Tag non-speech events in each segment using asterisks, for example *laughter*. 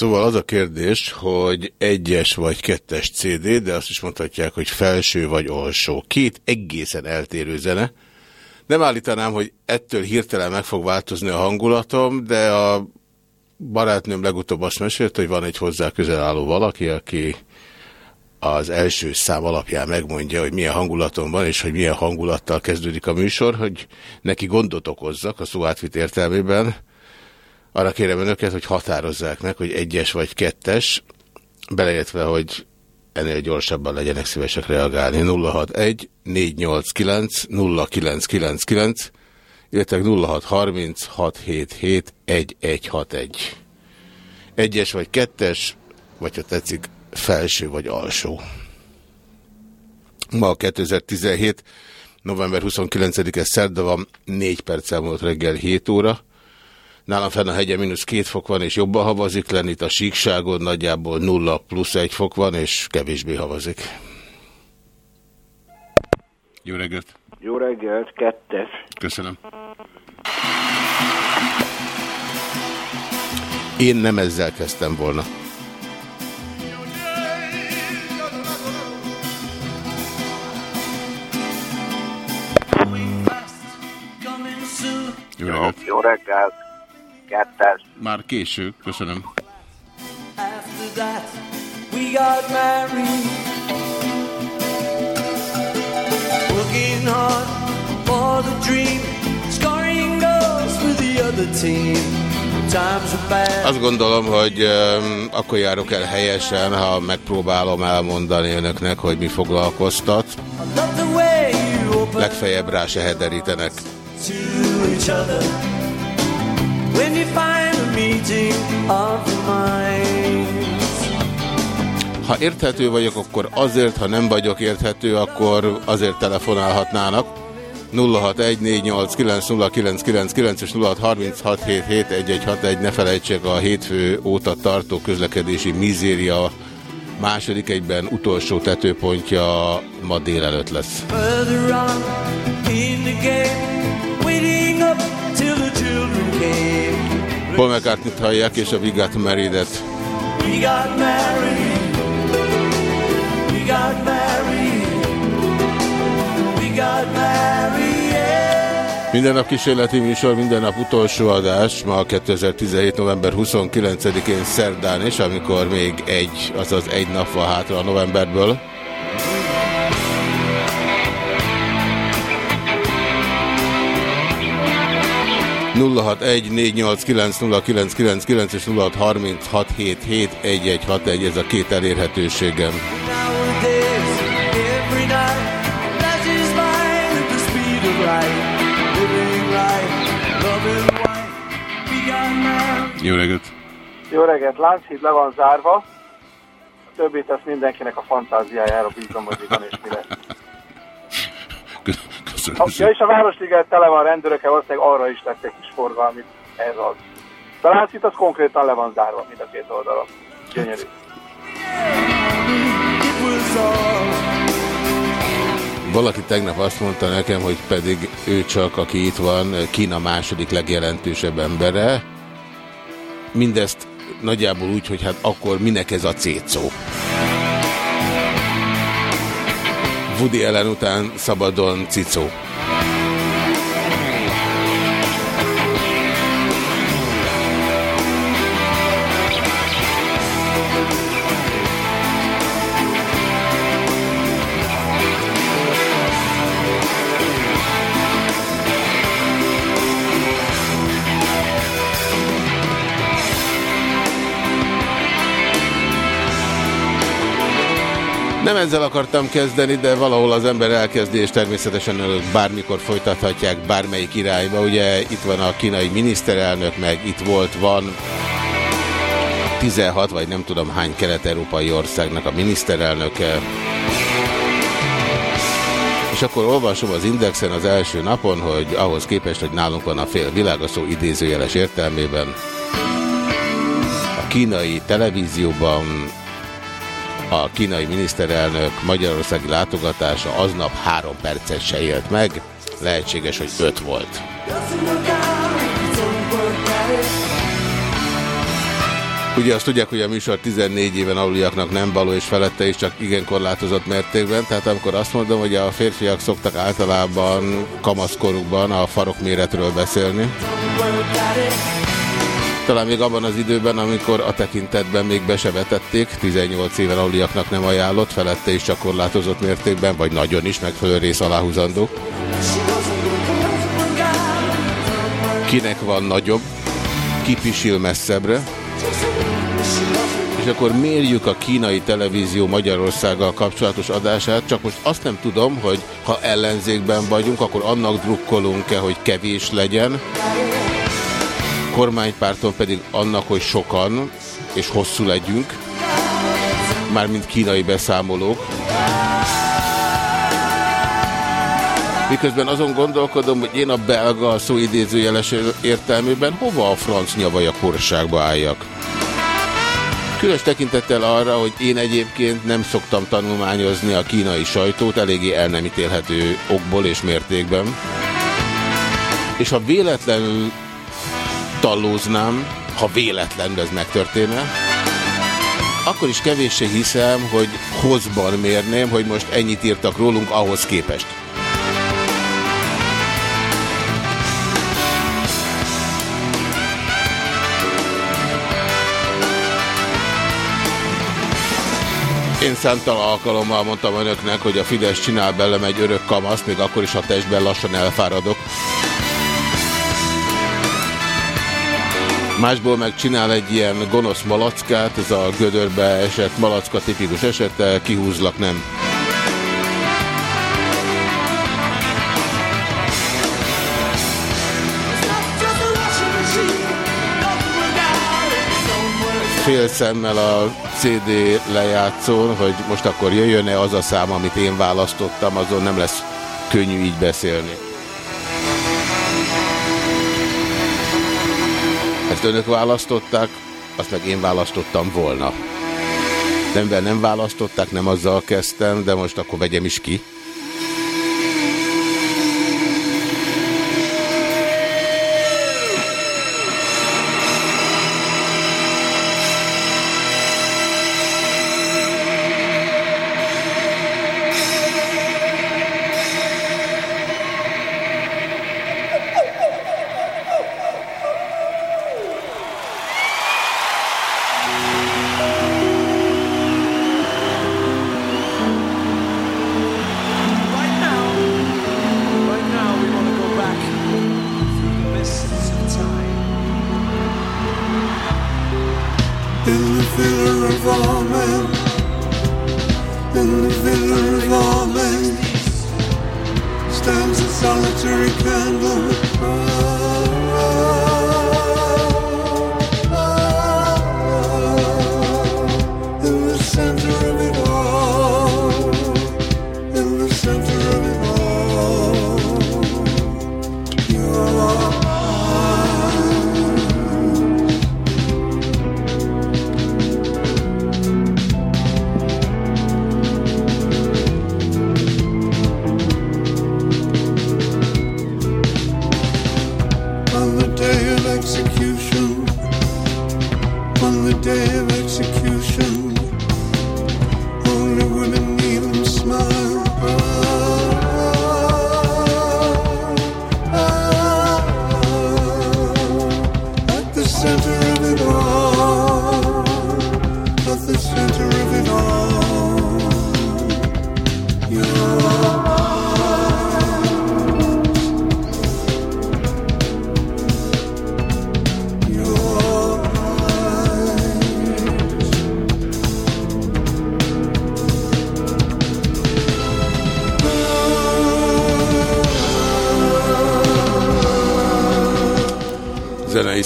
Szóval az a kérdés, hogy egyes vagy kettes CD, de azt is mondhatják, hogy felső vagy alsó. Két egészen eltérő zene. Nem állítanám, hogy ettől hirtelen meg fog változni a hangulatom, de a barátnőm legutóbb azt mesélte, hogy van egy hozzá közel álló valaki, aki az első szám alapján megmondja, hogy milyen hangulatom van, és hogy milyen hangulattal kezdődik a műsor, hogy neki gondot okozzak a szó átvit értelmében. Arra kérem önöket, hogy határozzák meg, hogy egyes vagy kettes, beleértve, hogy ennél gyorsabban legyenek szívesek reagálni. 061 489 0999 illetve 0630 677 1161. Egyes vagy kettes, vagy ha tetszik, felső vagy alsó. Ma 2017. november 29-e szerda van, 4 perc elmúlt reggel 7 óra. Nálam fenn a hegye mínusz 2 fok van, és jobban havazik lenni, itt a síkságon nagyjából 0 plusz 1 fok van, és kevésbé havazik. Jó reggelt! Jó reggelt, kettes. Köszönöm. Én nem ezzel kezdtem volna. Jó reggelt! Jó reggelt, kettes. Már késő, köszönöm. After that, we got married. Working hard for the dream, scoring goals for the other team. Times were bad. Azt gondolom, hogy um, akkor járok el helyesen, ha megpróbálom elmondani önöknek, hogy mi foglalkoztat. Legfeljebb rá se hederítenek. When you find a meeting of the minds. Ha érthető vagyok, akkor azért, ha nem vagyok érthető, akkor azért telefonálhatnának. 0614890999 és 0636771161 ne felejtsék a hétfő óta tartó közlekedési mizéria második egyben utolsó tetőpontja ma délelőtt lesz. Paul McCartney-t hallják és a We Got Married-et. We got married. We got married. We got married. Yeah. Minden nap kísérleti műsor, minden nap utolsó adás, ma 2017. november 29-én szerdán is, amikor még egy, azaz egy nap van hátra a novemberből. És 0636771161 ez a két elérhetőségem. Jó reggelt! Jó reggelt, Lánchíd le van zárva. A többit ezt mindenkinek a fantáziájára bízom, hogy van és mi lesz. Ja, és a Városliget tele van rendőrökkel, valószínűleg arra is lesz egy kis forgalmi, ez az. De Lánchíd az konkrétan le van zárva, mind a két oldalon. Gyönyörű. Valaki tegnap azt mondta nekem, hogy pedig ő csak, aki itt van, Kína második legjelentősebb embere. Mindezt nagyjából úgy, hogy hát akkor minek ez a cétszó. Woody Allen után szabadon cicó. Nem ezzel akartam kezdeni, de valahol az ember elkezdi, és természetesen önök bármikor folytathatják bármelyik irányba. Ugye itt van a kínai miniszterelnök, meg itt volt, van. 16 vagy nem tudom hány kelet-európai országnak a miniszterelnöke. És akkor olvasom az Indexen az első napon, hogy ahhoz képest, hogy nálunk van a fél világ, a szó idézőjeles értelmében, a kínai televízióban a kínai miniszterelnök magyarországi látogatása aznap három percet se élt meg, lehetséges, hogy öt volt. Ugye azt tudják, hogy a műsor 14 éven aluliaknak nem való, és felette is csak igen korlátozott mértékben. Tehát amikor azt mondom, hogy a férfiak szoktak általában kamaszkorukban a farokméretről beszélni, talán még abban az időben, amikor a tekintetben még be se vetették, 18 éven aluliaknak nem ajánlott, felette is csak korlátozott mértékben, vagy nagyon is, megfelelő rész aláhúzandó. Kinek van nagyobb, kipisil messzebbre, és akkor mérjük a kínai televízió Magyarországgal kapcsolatos adását, csak most azt nem tudom, hogy ha ellenzékben vagyunk, akkor annak drukkolunk-e, hogy kevés legyen, kormánypárton pedig annak, hogy sokan és hosszú legyünk, mármint kínai beszámolók. Miközben azon gondolkodom, hogy én a belga szó idézőjeles értelmében hova a franc nyavaja korságba álljak. Különös tekintettel arra, hogy én egyébként nem szoktam tanulmányozni a kínai sajtót, eléggé el nem ítélhető okból és mértékben. És ha véletlenül tallóznám, ha véletlenül ez megtörténne, akkor is kevéssé hiszem, hogy hozban mérném, hogy most ennyit írtak rólunk ahhoz képest. Én számtalan alkalommal mondtam önöknek, hogy a Fidesz csinál belem egy örök kamaszt, még akkor is, ha testben lassan elfáradok. Másból meg csinál egy ilyen gonosz malackát, ez a gödörbe esett malacka tipikus esete, kihúzlak nem. fél szemmel a CD lejátszón, hogy most akkor jöjjön-e az a szám, amit én választottam, azon nem lesz könnyű így beszélni. Azt önök választották, azt meg én választottam volna. De mivel nem választották, nem azzal kezdtem, de most akkor vegyem is ki.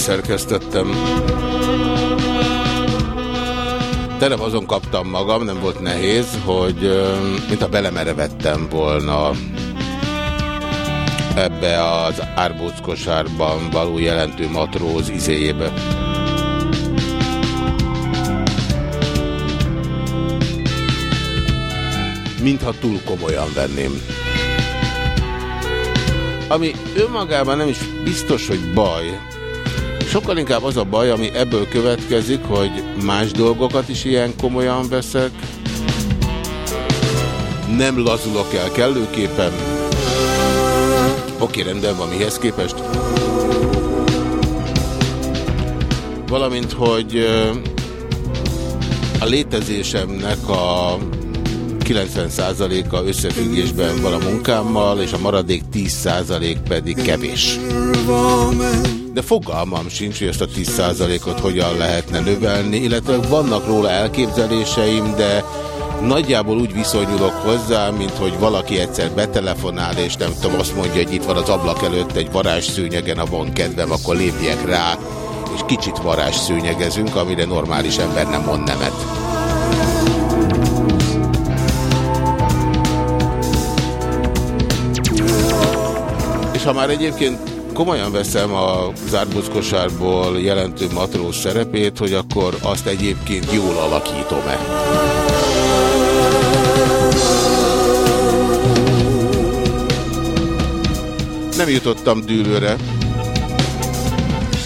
Szerkesztettem. Tegnap azon kaptam magam, nem volt nehéz, hogy ö, mintha belemerevettem volna ebbe az árbóckosárban való jelentő matróz izéjébe. Mintha túl komolyan venném. Ami önmagában nem is biztos, hogy baj. Sokkal inkább az a baj, ami ebből következik, hogy más dolgokat is ilyen komolyan veszek. Nem lazulok el kellőképpen. Oké, rendben van, mihez képest? Valamint, hogy a létezésemnek a 90%-a összefüggésben van a munkámmal, és a maradék 10% pedig kevés. De fogalmam sincs, hogy ezt a 10%-ot hogyan lehetne növelni, illetve vannak róla elképzeléseim, de nagyjából úgy viszonyulok hozzá, mint hogy valaki egyszer betelefonál, és nem tudom, azt mondja, hogy itt van az ablak előtt egy varázsszőnyegen, ha van kedvem, akkor lépjek rá, és kicsit varázsszőnyegezünk, amire normális ember nem mond nemet. Ha már egyébként komolyan veszem a zárbuszkosárból jelentő matróz szerepét, hogy akkor azt egyébként jól alakítom-e. Nem jutottam dűlőre.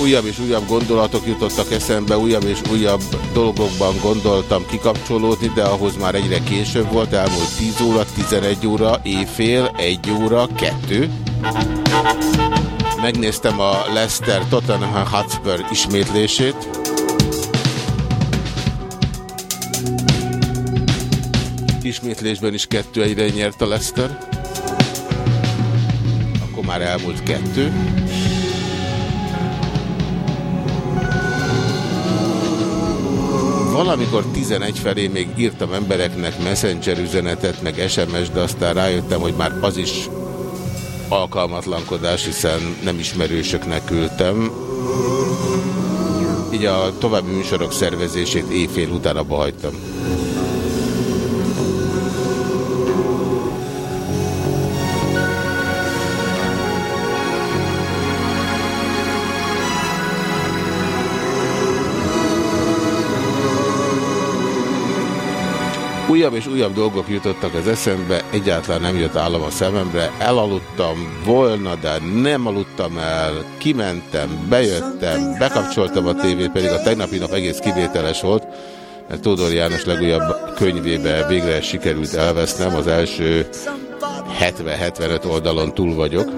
Újabb és újabb gondolatok jutottak eszembe, újabb és újabb dolgokban gondoltam kikapcsolódni, de ahhoz már egyre később volt, elmúlt 10 óra, 11 óra, éjfél, 1 óra, 2. Megnéztem a Leicester Tottenham Hotspur ismétlését. Ismétlésben is kettő egyre nyert a Leicester. Akkor már elmúlt kettő. Valamikor 11 felé még írtam embereknek messenger üzenetet, meg SMS, de aztán rájöttem, hogy már az is alkalmatlankodás, hiszen nem ismerősöknek küldtem. Így a további műsorok szervezését éjfél után abba hagytam. Újabb és újabb dolgok jutottak az eszembe, egyáltalán nem jött állam a szememre, elaludtam volna, de nem aludtam el, kimentem, bejöttem, bekapcsoltam a tévét, pedig a tegnapi nap egész kivételes volt, mert Tódor János legújabb könyvébe végre sikerült elvesznem, az első 70-75 oldalon túl vagyok.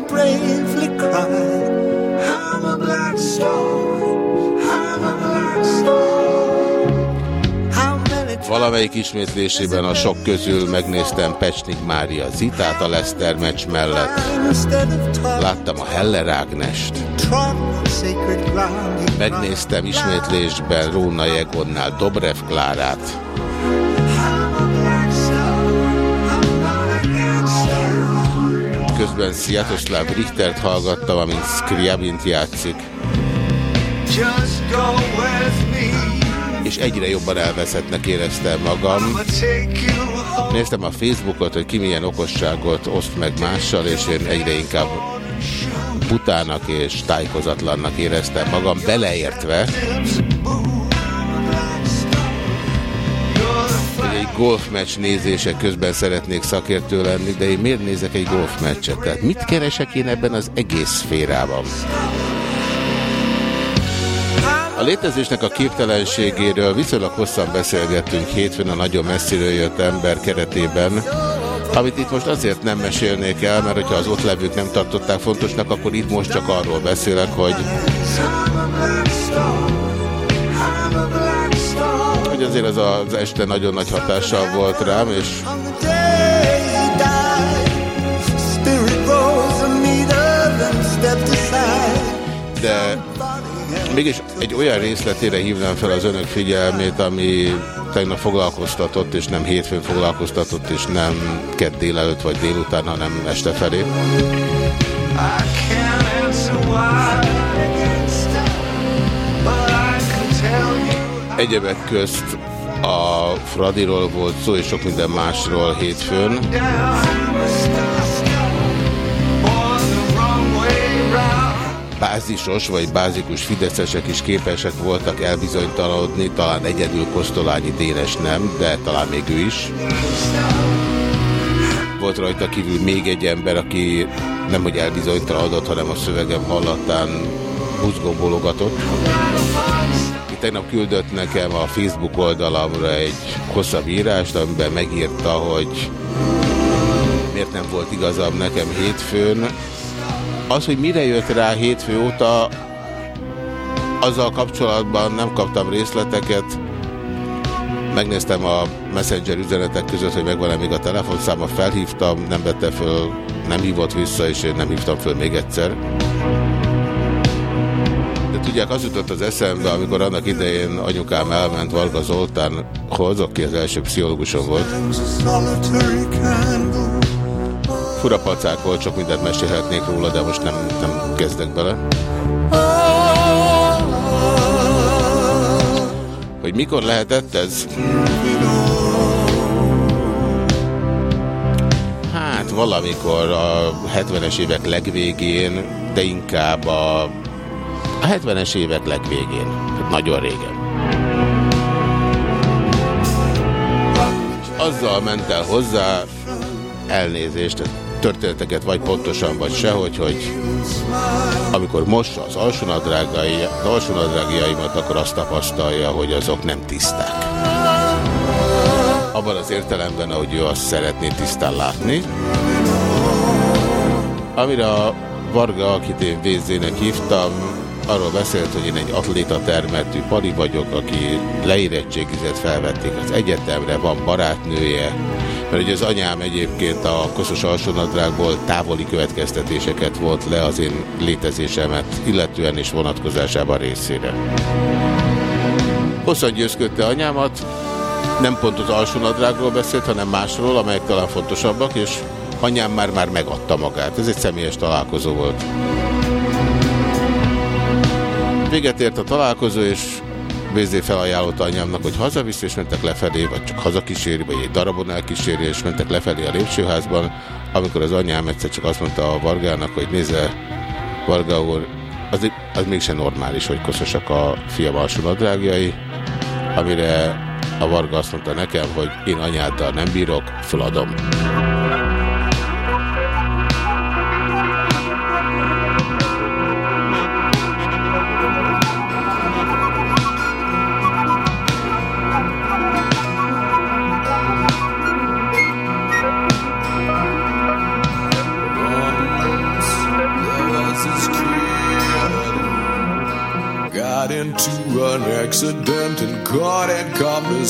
Valamelyik ismétlésében a sok közül megnéztem Pecsnik Mária Zitát a Leszter meccs mellett. Láttam a Heller Ágnest. Megnéztem ismétlésben Róna Jegonnál Dobrev Klárát. Közben Sziatoszláv Richtert hallgattam, amint Skriabint játszik, Just go with me. És egyre jobban elveszettnek éreztem magam. Néztem a Facebookot, hogy ki milyen okosságot oszt meg mással, és én egyre inkább butának és tájékozatlannak éreztem magam, beleértve, hogy egy golfmeccs nézése közben szeretnék szakértő lenni, de én miért nézek egy golfmeccset? Tehát mit keresek én ebben az egész szférában? A létezésnek a képtelenségéről viszonylag hosszan beszélgettünk hétfőn a nagyon messziről jött ember keretében, amit itt most azért nem mesélnék el, mert hogyha az ott levők nem tartották fontosnak, akkor itt most csak arról beszélek, hogy, hogy azért az az este nagyon nagy hatással volt rám, és de mégis egy olyan részletére hívnám fel az önök figyelmét, ami tegnap foglalkoztatott, és nem hétfőn foglalkoztatott, és nem kedd délelőtt vagy délután, hanem este felé. Egyebek közt A Fradiról volt szó, és sok minden másról hétfőn. Bázisos vagy bázikus fideszesek is képesek voltak elbizonytalanodni, talán egyedül Kosztolányi Dénes nem, de talán még ő is. Volt rajta kívül még egy ember, aki nem hogy elbizonytalanodott, hanem a szövegem hallatán buzgóbologatott. Tegnap küldött nekem a Facebook oldalamra egy hosszabb írást, amiben megírta, hogy miért nem volt igazam nekem hétfőn. Az, hogy mire jött rá hétfő óta, azzal kapcsolatban nem kaptam részleteket. Megnéztem a Messenger üzenetek között, hogy megvan-e még a telefonszáma, felhívtam, nem vette föl, nem hívott vissza, és én nem hívtam föl még egyszer. De tudják, az jutott az eszembe, amikor annak idején anyukám elment Varga Zoltánhoz, aki az első pszichológusom volt. Fura pacák volt, sok mindent mesélhetnék róla, de most nem, nem kezdek bele. Hogy mikor lehetett ez? Hát valamikor a 70-es évek legvégén, de inkább a, a 70-es évek legvégén. Nagyon régen. Azzal ment el hozzá, elnézést, történeteket vagy pontosan, vagy sehogy, hogy amikor mossa az alsónadrágjaimat, akkor azt tapasztalja, hogy azok nem tiszták. Abban az értelemben, ahogy ő azt szeretné tisztán látni. Amire a Varga, akit én Vézzének hívtam, arról beszélt, hogy én egy atléta termetű pali vagyok, aki leérettségizett, felvették az egyetemre, van barátnője, mert ugye az anyám egyébként a koszos alsónadrágból távoli következtetéseket volt le az én létezésemet, illetően és vonatkozásában részére. Hosszan győzködte anyámat, nem pont az alsónadrágról beszélt, hanem másról, amelyek talán fontosabbak, és anyám már-már megadta magát. Ez egy személyes találkozó volt. Véget ért a találkozó, és Bézé felajánlotta anyámnak, hogy hazavisz, és mentek lefelé, vagy csak hazakíséri, vagy egy darabon elkíséri, és mentek lefelé a lépcsőházban, amikor az anyám egyszer csak azt mondta a Vargának, hogy nézze, Varga úr, az, az mégsem normális, hogy koszosak a fiam alsó nadrágjai, amire a Varga azt mondta nekem, hogy én anyáddal nem bírok, föladom.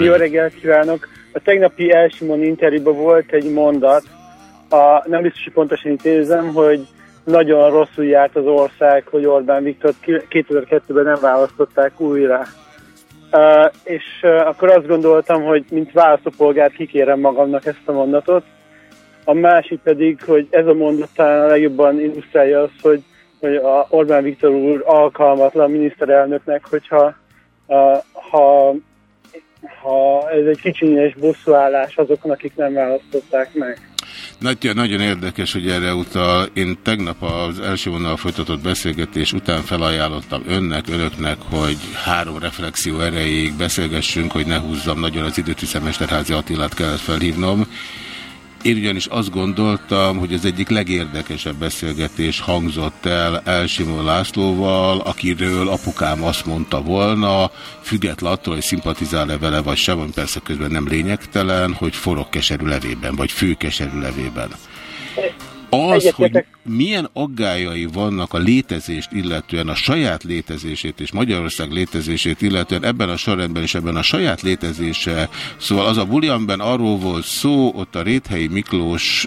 Jó reggelt kívánok! A tegnapi Elsimon interjúban volt egy mondat, a, nem biztos, hogy pontosan idézem, hogy nagyon rosszul járt az ország, hogy Orbán Viktor 2002-ben nem választották újra. Uh, és uh, akkor azt gondoltam, hogy mint választópolgár kikérem magamnak ezt a mondatot. A másik pedig, hogy ez a mondat talán a legjobban illusztrálja azt, hogy, hogy a Orbán Viktor úr alkalmatlan miniszterelnöknek, hogyha uh, ha ha ez egy kicsinyes bosszúállás azokon, akik nem választották meg. Nagyon, nagyon érdekes, hogy erre utal. Én tegnap az első vonal folytatott beszélgetés után felajánlottam önnek, önöknek, hogy három reflexió erejéig beszélgessünk, hogy ne húzzam nagyon az időt, hiszen Mesterházi Attilát kellett felhívnom. Én ugyanis azt gondoltam, hogy az egyik legérdekesebb beszélgetés hangzott el Elsimon Lászlóval, akiről apukám azt mondta volna, független attól, hogy szimpatizál-e vele vagy sem, ami persze közben nem lényegtelen, hogy forog keserű levében, vagy fő keserű levében. Az, hogy milyen aggályai vannak a létezést illetően, a saját létezését és Magyarország létezését illetően ebben a sorrendben és ebben a saját létezése, szóval az a buliamben arról volt szó, ott a Réthelyi Miklós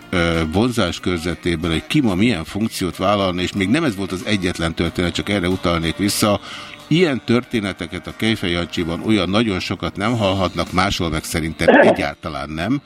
vonzás körzetében, hogy ki ma milyen funkciót vállalna, és még nem ez volt az egyetlen történet, csak erre utalnék vissza, Ilyen történeteket a Kejfej Jancsiban olyan nagyon sokat nem hallhatnak, máshol meg szerintem egyáltalán nem.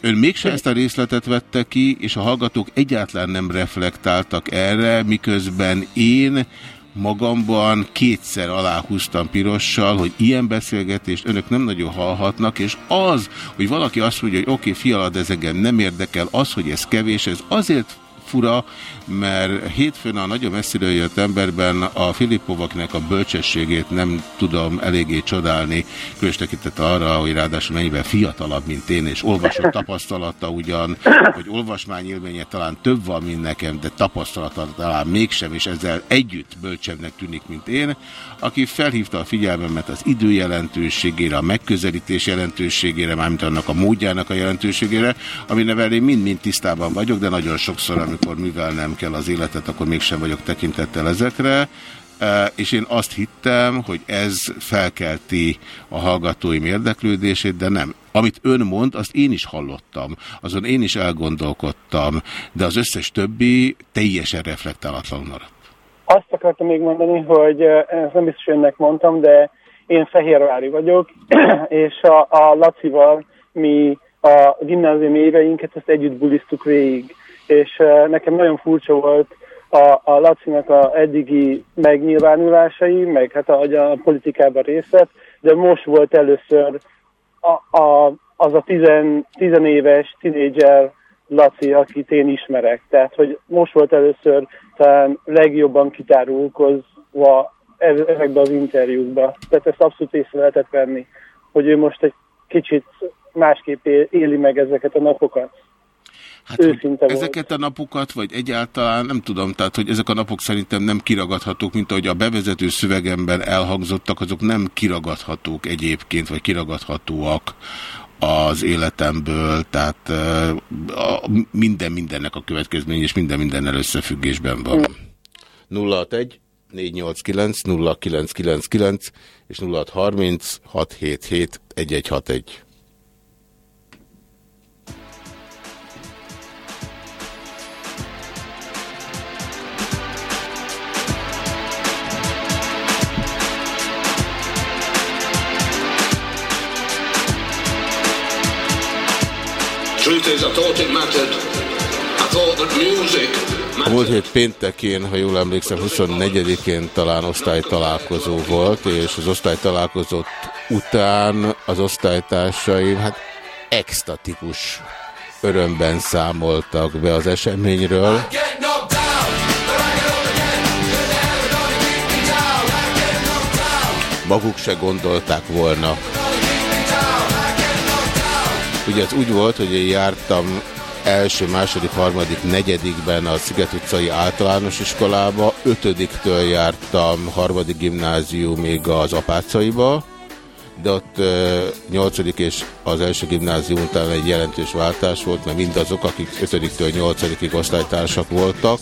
Ön mégse ezt a részletet vette ki, és a hallgatók egyáltalán nem reflektáltak erre, miközben én magamban kétszer aláhúztam pirossal, hogy ilyen beszélgetést önök nem nagyon hallhatnak, és az, hogy valaki azt mondja, hogy oké, okay, fialad, ez engem nem érdekel, az, hogy ez kevés, ez azért fura, mert hétfőn a nagyon messziről jött emberben a Filippovaknek a bölcsességét nem tudom eléggé csodálni, különös tekintet arra, hogy ráadásul mennyivel fiatalabb, mint én, és olvasott tapasztalata ugyan, hogy olvasmányélménye talán több van, mint nekem, de tapasztalata talán mégsem, és ezzel együtt bölcsebbnek tűnik, mint én, aki felhívta a figyelmemet az idő jelentőségére, a megközelítés jelentőségére, mármint annak a módjának a jelentőségére, aminevel én mind-mind tisztában vagyok, de nagyon sokszor, amikor művelnem kell az életet, akkor mégsem vagyok tekintettel ezekre. E, És én azt hittem, hogy ez felkelti a hallgatóim érdeklődését, de nem. Amit ön mond, azt én is hallottam, azon én is elgondolkodtam, de az összes többi teljesen reflektálatlan maradt. Azt akartam még mondani, hogy eh, ezt nem biztos önnek mondtam, de én Fehérvári vagyok, *clears throat* és a, a Lacival mi a gimnázium éveinket ezt együtt bulisztuk végig. És nekem nagyon furcsa volt a, a Lacinak a eddigi megnyilvánulásai, meg hát a, a politikában részlet, de most volt először a, a, az a tizen, tizenéves tinédzser Laci, akit én ismerek. Tehát, hogy most volt először talán legjobban kitárulkozva ez- ezekbe az interjúkba. Tehát ezt abszolút észre lehetett venni, hogy ő most egy kicsit másképp éli meg ezeket a napokat. Hát, Őszinte volt. ezeket a napokat, vagy egyáltalán nem tudom, tehát hogy ezek a napok szerintem nem kiragadhatók, mint ahogy a bevezető szövegemben elhangzottak, azok nem kiragadhatók egyébként, vagy kiragadhatóak az életemből, tehát a, minden mindennek a következmény, és minden mindennel összefüggésben van. 061 489 0999 és 0630 677 1161. A múlt hét péntekén, ha jól emlékszem, 24-én talán osztálytalálkozó volt, és az osztálytalálkozót után az osztálytársaim hát extatikus örömben számoltak be az eseményről. Maguk se gondolták volna. Ugye ez úgy volt, hogy én jártam első, második, harmadik, negyedikben a Sziget utcai általános iskolába, ötödiktől jártam harmadik gimnáziumig az apácaiba, de ott nyolcadik és az első gimnázium után egy jelentős váltás volt, mert mindazok, akik ötödiktől nyolcadikig osztálytársak voltak,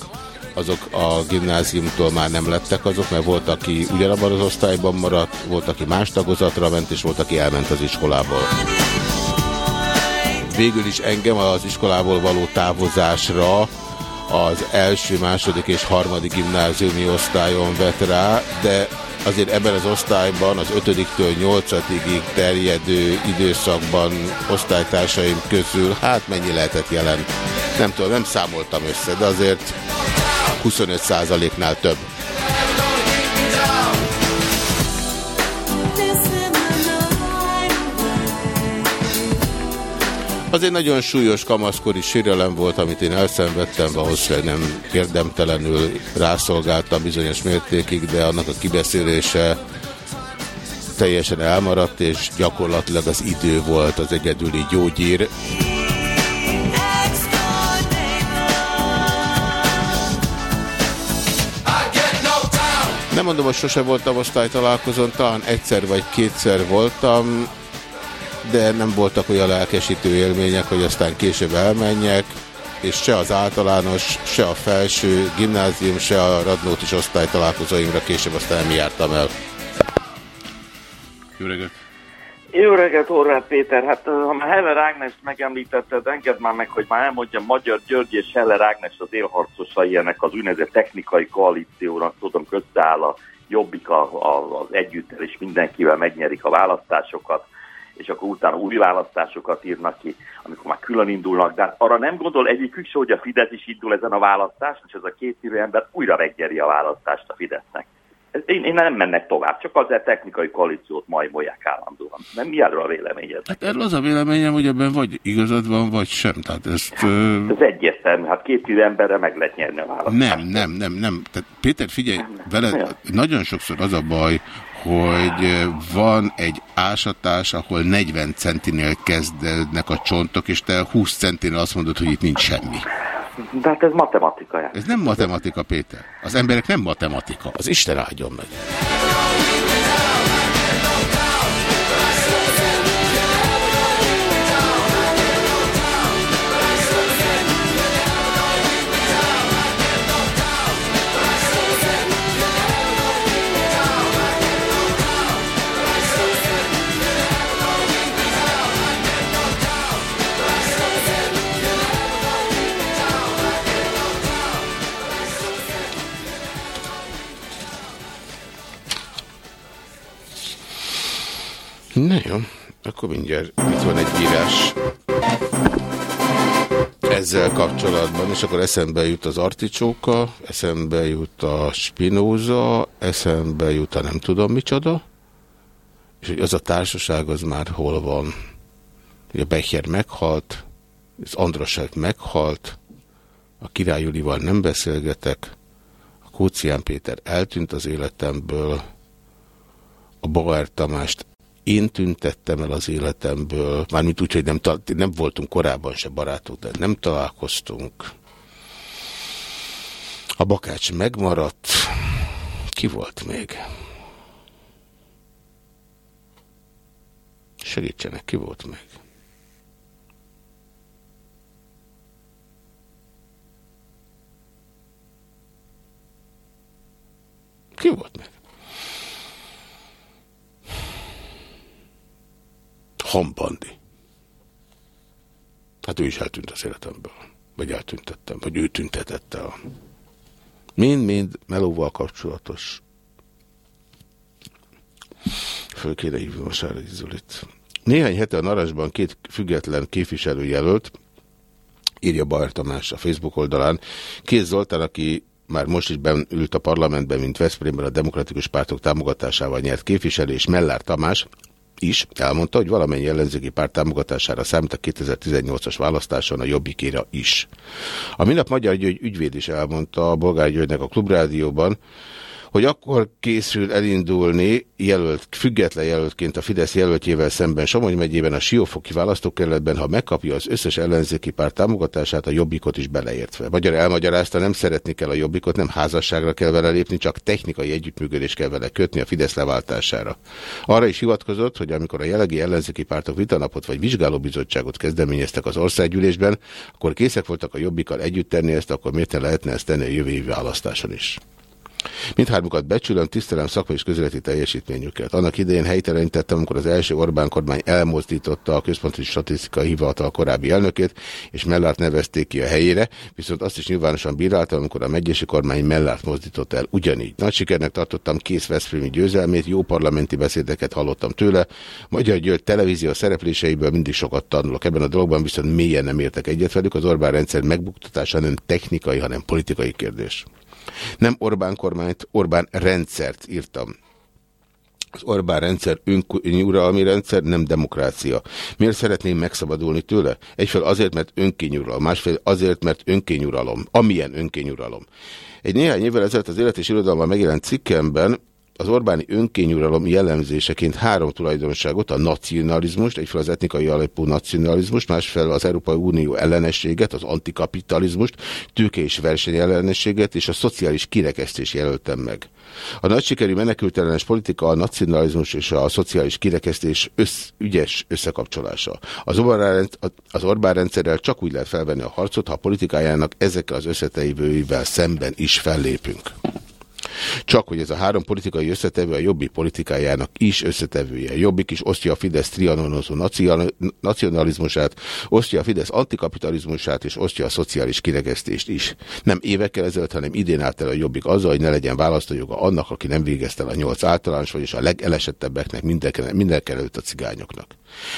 azok a gimnáziumtól már nem lettek azok, mert volt, aki ugyanabban az osztályban maradt, volt, aki más tagozatra ment, és volt, aki elment az iskolából végül is engem az iskolából való távozásra az első, második és harmadik gimnáziumi osztályon vett rá, de azért ebben az osztályban az ötödiktől nyolcadigig terjedő időszakban osztálytársaim közül, hát mennyi lehetett jelen? Nem tudom, nem számoltam össze, de azért 25%-nál több. Az egy nagyon súlyos kamaszkori sérelem volt, amit én elszenvedtem, valószínűleg nem érdemtelenül rászolgáltam bizonyos mértékig, de annak a kibeszélése teljesen elmaradt, és gyakorlatilag az idő volt az egyedüli gyógyír. Nem mondom, hogy sose voltam osztálytalálkozón, talán egyszer vagy kétszer voltam, de nem voltak olyan lelkesítő élmények, hogy aztán később elmenjek, és se az általános, se a felső gimnázium, se a Radnótis osztálytalálkozóimra később aztán nem jártam el. Jó reggelt! Jó reggelt, Horváth Péter. Hát ha már Heller Ágnest megemlítetted, engedd már meg, hogy már elmondjam, Magyar György és Heller Ágnes az élharcosai ennek az úgynevezett technikai koalíciónak, tudom, közteáll a Jobbik a, a, az együttel, és mindenkivel megnyerik a választásokat, és akkor utána új választásokat írnak ki, amikor már külön indulnak, de arra nem gondol egyikük se, hogy a Fidesz is indul ezen a választáson, és ez a két hírű ember újra megnyeri a választást a Fidesznek. Én, én nem mennek tovább, csak azért technikai koalíciót majmolják állandóan. Nem mi erről a véleményed? Hát erről az a véleményem, hogy ebben vagy igazad van, vagy sem. Tehát ezt... Ö... Ez egyértelmű, hát két emberre meg lehet nyerni a választást. Nem, nem, nem, nem. Tehát Péter, figyelj, veled nagyon sokszor az a baj, hogy van egy ásatás, ahol 40 centinél kezdődnek a csontok, és te 20 centinél azt mondod, hogy itt nincs semmi. De hát ez matematika. Ez nem matematika, Péter. Az emberek nem matematika. Az Isten áldjon meg. Na jó, akkor mindjárt itt van egy írás ezzel kapcsolatban, és akkor eszembe jut az articsóka, eszembe jut a spinóza, eszembe jut a nem tudom micsoda, és hogy az a társaság az már hol van. A Becher meghalt, az Androsek meghalt, a Király nem beszélgetek, a Kócián Péter eltűnt az életemből, a Bauer Tamást én tüntettem el az életemből, mármint úgy, hogy nem, nem voltunk korábban se barátok, de nem találkoztunk. A bakács megmaradt. Ki volt még? Segítsenek, ki volt még? Ki volt még? Hampandi. Hát ő is eltűnt az életemből. Vagy eltüntettem, vagy ő tüntetett el. Mind-mind melóval kapcsolatos. Föl kéne hívni a Zulit. Néhány hete a Narasban két független képviselőjelölt, írja Bajr Tamás a Facebook oldalán. Kéz Zoltán, aki már most is ült a parlamentben, mint Veszprémben a demokratikus pártok támogatásával nyert képviselő, és Mellár Tamás, is elmondta, hogy valamennyi ellenzéki párt támogatására számít a 2018-as választáson a Jobbikéra is. A minap Magyar György ügyvéd is elmondta a Bolgár Györgynek a Klubrádióban, hogy akkor készül elindulni jelölt, független jelöltként a Fidesz jelöltjével szemben Somogy megyében a Siófoki választókerületben, ha megkapja az összes ellenzéki párt támogatását, a Jobbikot is beleértve. Magyar elmagyarázta, nem szeretni kell a Jobbikot, nem házasságra kell vele lépni, csak technikai együttműködés kell vele kötni a Fidesz leváltására. Arra is hivatkozott, hogy amikor a jelenlegi ellenzéki pártok vitanapot vagy vizsgálóbizottságot kezdeményeztek az országgyűlésben, akkor készek voltak a Jobbikkal együtt tenni ezt, akkor miért ne lehetne ezt tenni a jövő választáson is. Mindhármukat becsülöm, tisztelem szakmai és közéleti teljesítményüket. Annak idején helytelenítettem, amikor az első Orbán kormány elmozdította a központi statisztikai hivatal korábbi elnökét, és Mellárt nevezték ki a helyére, viszont azt is nyilvánosan bíráltam, amikor a megyési kormány Mellárt mozdította el. Ugyanígy. Nagy sikernek tartottam kész Veszprémi győzelmét, jó parlamenti beszédeket hallottam tőle. Magyar György televízió szerepléseiből mindig sokat tanulok. Ebben a dologban viszont mélyen nem értek egyet velük. Az Orbán rendszer megbuktatása nem technikai, hanem politikai kérdés. Nem Orbán kormányt, Orbán rendszert írtam. Az Orbán rendszer önkényuralmi rendszer, nem demokrácia. Miért szeretném megszabadulni tőle? Egyfél azért, mert önkényuralom, másfél azért, mert önkényuralom. Amilyen önkényuralom. Egy néhány évvel ezelőtt az Élet és Irodalomban megjelent cikkemben az Orbáni önkényuralom jellemzéseként három tulajdonságot, a nacionalizmust, egyfelől az etnikai alapú nacionalizmust, másfelől az Európai Unió ellenességet, az antikapitalizmust, tőke és verseny ellenességet és a szociális kirekesztés jelöltem meg. A nagy sikerű menekültellenes politika a nacionalizmus és a szociális kirekesztés össz, ügyes összekapcsolása. Az Orbán, az Orbán rendszerrel csak úgy lehet felvenni a harcot, ha a politikájának ezekkel az összetevőivel szemben is fellépünk. Csak hogy ez a három politikai összetevő a jobbik politikájának is összetevője. Jobbik is osztja a Fidesz trianonozó nacional- nacionalizmusát, osztja a Fidesz antikapitalizmusát, és osztja a szociális kiregesztést is. Nem évekkel ezelőtt, hanem idén állt el a jobbik azzal, hogy ne legyen választójoga annak, aki nem végezte a nyolc általános, vagyis a legelesettebbeknek mindenkel, mindenkel előtt a cigányoknak.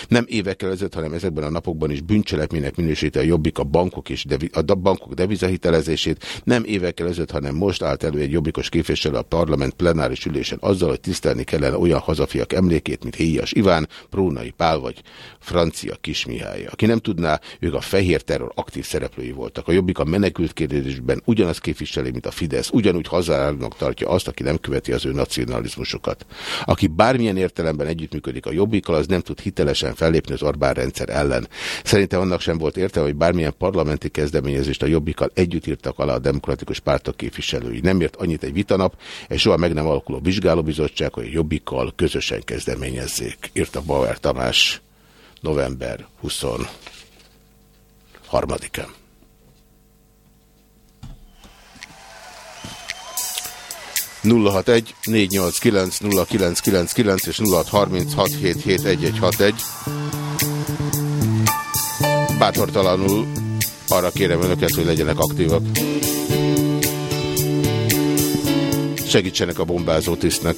Nem évekkel ezelőtt, hanem ezekben a napokban is bűncselekménynek minősíti a jobbik a bankok és a bankok devizahitelezését. Nem évekkel ezelőtt, hanem most állt elő egy jobbikos képviselő a parlament plenáris ülésen azzal, hogy tisztelni kellene olyan hazafiak emlékét, mint Héjas Iván, Prónai Pál vagy francia Kismihály. Aki nem tudná, ők a fehér terror aktív szereplői voltak. A jobbik a menekült kérdésben ugyanaz képviseli, mint a Fidesz, ugyanúgy hazárának tartja azt, aki nem követi az ő nacionalizmusokat. Aki bármilyen értelemben együttműködik a jobbikkal, az nem tud hitelesen fellépni az Orbán rendszer ellen. Szerintem annak sem volt értelme, hogy bármilyen parlamenti kezdeményezést a jobbikkal együtt írtak alá a demokratikus pártok képviselői. Nem ért annyit egy vitanap, egy soha meg nem alakuló vizsgálóbizottság, hogy a jobbikkal közösen kezdeményezzék, írta Bauer Tamás november 23-án. 061 489 0999 és 0636771161. Bátortalanul arra kérem önöket, hogy legyenek aktívak. Segítsenek a bombázó tisztnek.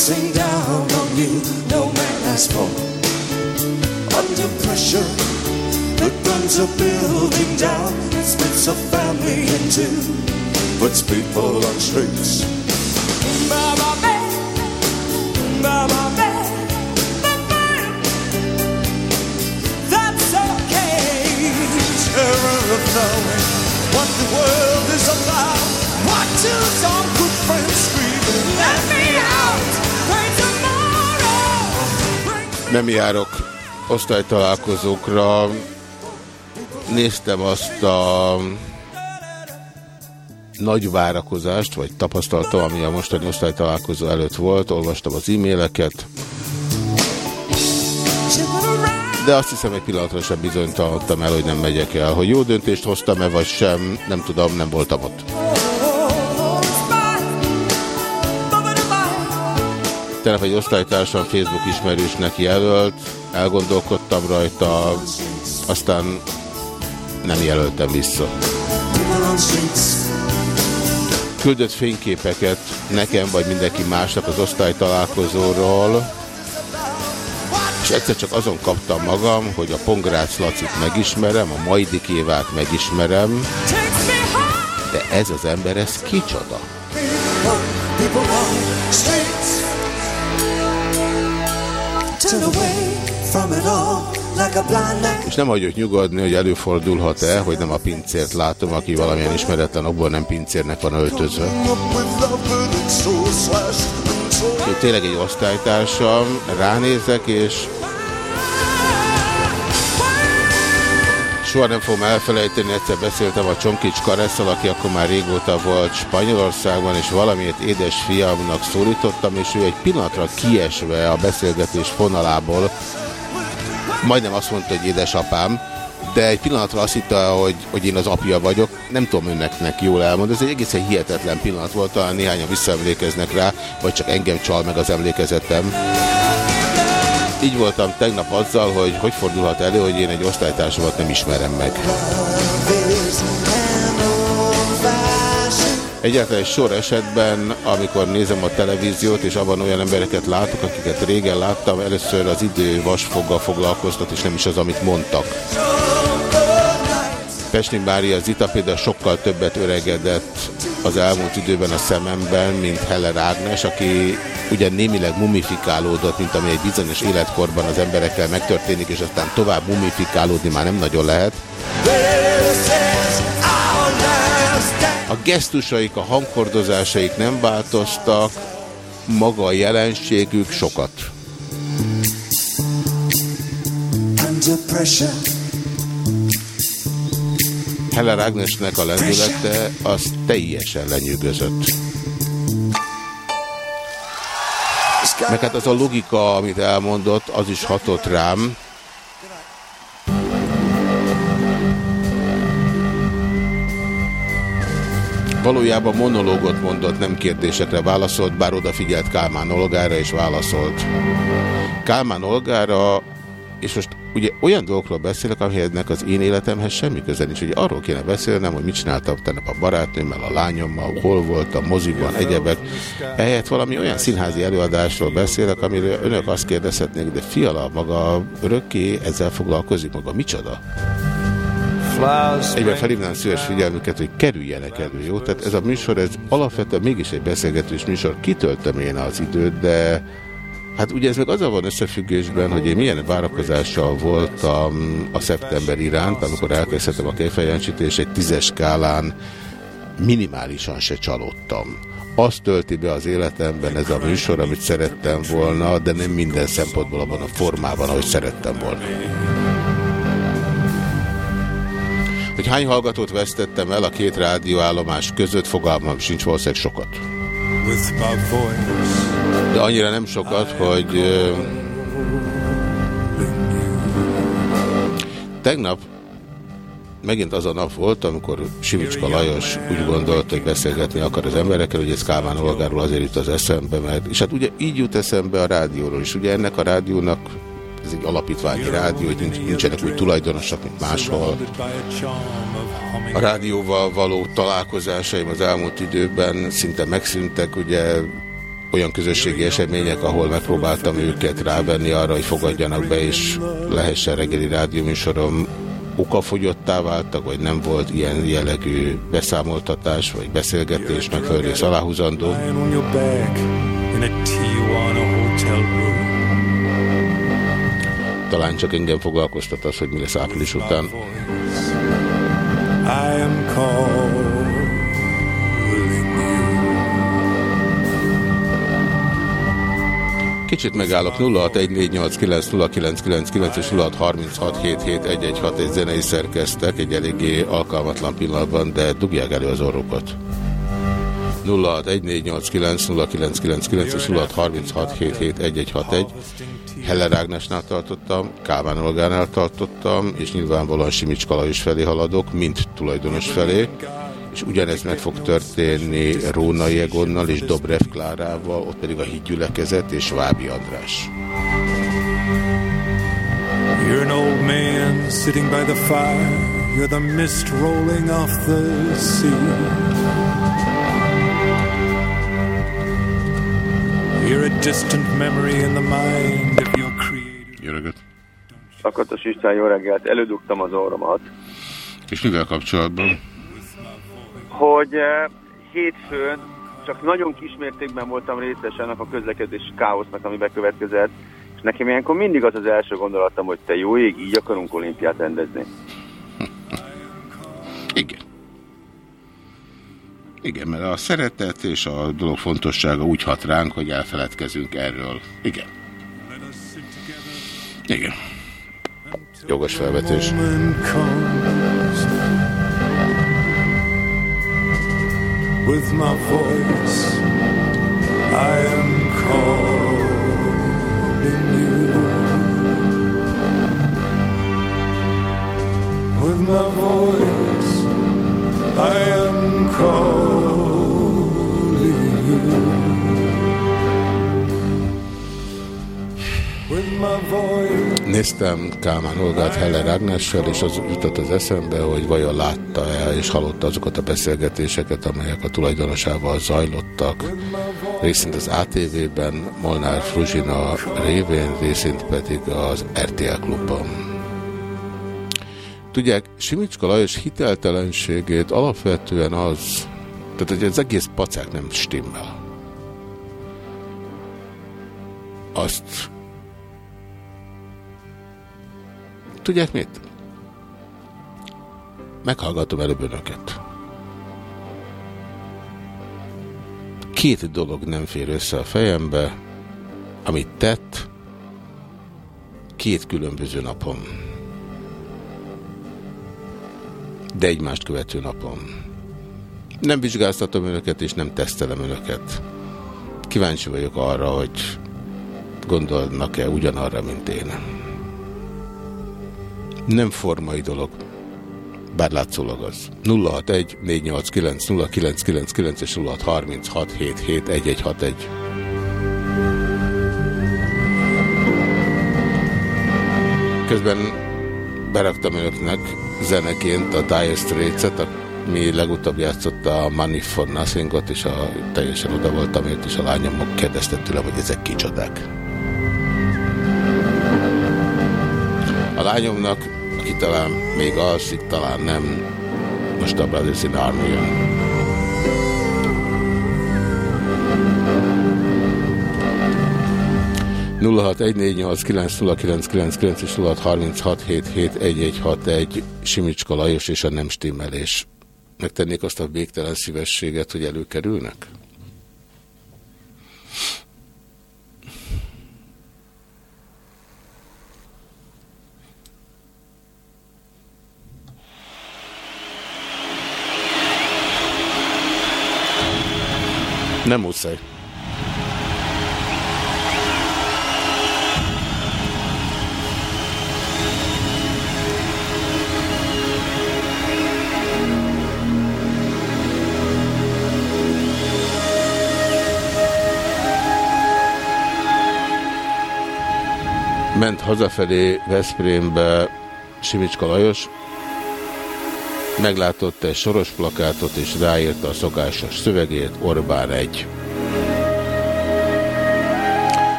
Pressing down on you. No man has more. Under pressure, it burns a building down, it splits a family in two, puts people on streets. Nem járok osztálytalálkozókra. Néztem azt a nagy várakozást, vagy tapasztaltam, ami a mostani osztálytalálkozó előtt volt. Olvastam az e-maileket. De azt hiszem, egy pillanatra sem bizonytalanodtam el, hogy nem megyek el. Hogy jó döntést hoztam-e, vagy sem, nem tudom, nem voltam ott. Tegnap egy osztálytársam Facebook ismerősnek jelölt, elgondolkodtam rajta, aztán nem jelöltem vissza. Küldött fényképeket nekem vagy mindenki másnak az osztálytalálkozóról, és egyszer csak azon kaptam magam, hogy a Pongrácz Lacit megismerem, a Majdik Évát megismerem, de ez az ember, ez kicsoda? És nem hagyjuk nyugodni, hogy előfordulhat-e, hogy nem a pincért látom, aki valamilyen ismeretlen abból nem pincérnek van öltözve. Ő tényleg egy osztálytársam, ránézek, és soha nem fogom elfelejteni, egyszer beszéltem a Csonkics Karesszal, aki akkor már régóta volt Spanyolországban, és valamiért édes fiamnak szólítottam, és ő egy pillanatra kiesve a beszélgetés fonalából, majdnem azt mondta, hogy édesapám, de egy pillanatra azt hitte, hogy, hogy én az apja vagyok. Nem tudom önnek jól elmondani, ez egy egészen hihetetlen pillanat volt, talán néhányan visszaemlékeznek rá, vagy csak engem csal meg az emlékezetem. Így voltam tegnap azzal, hogy hogy fordulhat elő, hogy én egy osztálytársamat nem ismerem meg. Egyáltalán egy sor esetben, amikor nézem a televíziót, és abban olyan embereket látok, akiket régen láttam, először az idő vasfoggal foglalkoztat, és nem is az, amit mondtak. Pesni Mária Zita például sokkal többet öregedett, az elmúlt időben a szememben, mint Heller Ágnes, aki ugye némileg mumifikálódott, mint ami egy bizonyos életkorban az emberekkel megtörténik, és aztán tovább mumifikálódni már nem nagyon lehet. A gesztusaik, a hangkordozásaik nem változtak, maga a jelenségük sokat. Under pressure. Heller Ágnesnek a lendülete az teljesen lenyűgözött. Meg hát az a logika, amit elmondott, az is hatott rám. Valójában monológot mondott, nem kérdésekre válaszolt, bár odafigyelt Kálmán Olgára és válaszolt. Kálmán Olgára, és most ugye olyan dolgokról beszélek, amelynek az én életemhez semmi köze nincs. Ugye arról kéne beszélnem, hogy mit csináltam tegnap a barátnőmmel, a lányommal, hol voltam, moziban, egyebek. Ehelyett valami olyan színházi előadásról beszélek, amiről önök azt kérdezhetnék, de fiala maga örökké ezzel foglalkozik maga. Micsoda? Egyben felhívnám szíves figyelmüket, hogy kerüljenek elő, jó? Tehát ez a műsor, ez alapvetően mégis egy beszélgetős műsor. Kitöltöm én az időt, de hát ugye ez meg azzal van összefüggésben, hogy én milyen várakozással voltam a szeptember iránt, amikor elkezdtem a kejfejancsit, és egy tízes skálán minimálisan se csalódtam. Azt tölti be az életemben ez a műsor, amit szerettem volna, de nem minden szempontból abban a formában, ahogy szerettem volna. Hogy hány hallgatót vesztettem el a két rádióállomás között, fogalmam sincs valószínűleg sokat. With my voice. De annyira nem sokat, hogy tegnap megint az a nap volt, amikor Simicska Lajos úgy gondolt, hogy beszélgetni akar az emberekkel, hogy ez Kálmán Olgáról azért jut az eszembe, mert, és hát ugye így jut eszembe a rádióról is. Ugye ennek a rádiónak ez egy alapítványi rádió, hogy nincs- nincsenek úgy tulajdonosok, mint máshol. A rádióval való találkozásaim az elmúlt időben szinte megszűntek, ugye olyan közösségi események, ahol megpróbáltam őket rávenni arra, hogy fogadjanak be, és lehessen reggeli rádióműsorom okafogyottá váltak, vagy nem volt ilyen jellegű beszámoltatás, vagy beszélgetés, megfelelő rész aláhúzandó. Talán csak engem foglalkoztat az, hogy mi lesz április után. I am calling Kicsit megállok 0614890999 és 0636771161 egy zenei szerkeztek egy eléggé alkalmatlan pillanatban, de dugják elő az orrokat. 0614890999 és 0636771161 Heller Ágnesnál tartottam, Kálmán Olgánál tartottam, és nyilvánvalóan Simicska Lajos felé haladok, mint tulajdonos felé, és ugyanez meg fog történni Rónai Egonnal és Dobrev Klárával, ott pedig a hídgyülekezet és Vábi András. You're an old man sitting by the fire. You're the mist rolling off the sea. You're a distant memory in the mind of your creator. Jó reggelt! Lakatos István, jó reggelt. Elődugtam az orromat, És mivel kapcsolatban? Hogy eh, hétfőn csak nagyon kismértékben voltam részes ennek a közlekedés káosznak, ami bekövetkezett, és nekem ilyenkor mindig az az első gondolatom, hogy te jó ég, így akarunk olimpiát rendezni. Igen. Igen, mert a szeretet és a dolog fontossága úgy hat ránk, hogy elfeledkezünk erről. Igen. Igen. Jogos felvetés. With my voice. I am calling you. With my voice, I am calling you. With my voice. Néztem Kálmán Olgát Heller Ágnessel, és az jutott az eszembe, hogy vajon látta-e és hallotta azokat a beszélgetéseket, amelyek a tulajdonosával zajlottak. Részint az ATV-ben, Molnár Fruzsina révén, részint pedig az RTL klubban. Tudják, Simicska Lajos hiteltelenségét alapvetően az Tehát, hogy az egész pacák nem stimmel. Azt... Tudják mit? Meghallgatom előbb önöket. Két dolog nem fér össze a fejembe, amit tett két különböző napon. De egymást követő napon. Nem vizsgáztatom önöket, és nem tesztelem önöket. Kíváncsi vagyok arra, hogy gondolnak-e ugyanarra, mint én. Nem formai dolog. Bár látszólag az. 061 489 0999 és 0636 77 1161. Közben beraktam önöknek zeneként a Dire Straits-et, mi legutóbb játszotta a Money for Nothing-ot, és a, teljesen oda voltam ért, és a lányom kérdezte tőlem, hogy ezek kicsodák. A lányomnak, aki talán még alszik, talán nem, most a Brothers in Army jön. és 0636771161 Simicska Lajos és a nem stimmelés. Megtennék azt a végtelen szívességet, hogy előkerülnek? Nem muszáj. Ment hazafelé Veszprémbe Simicska Lajos, meglátott egy soros plakátot, és ráírta a szokásos szövegét, Orbán egy.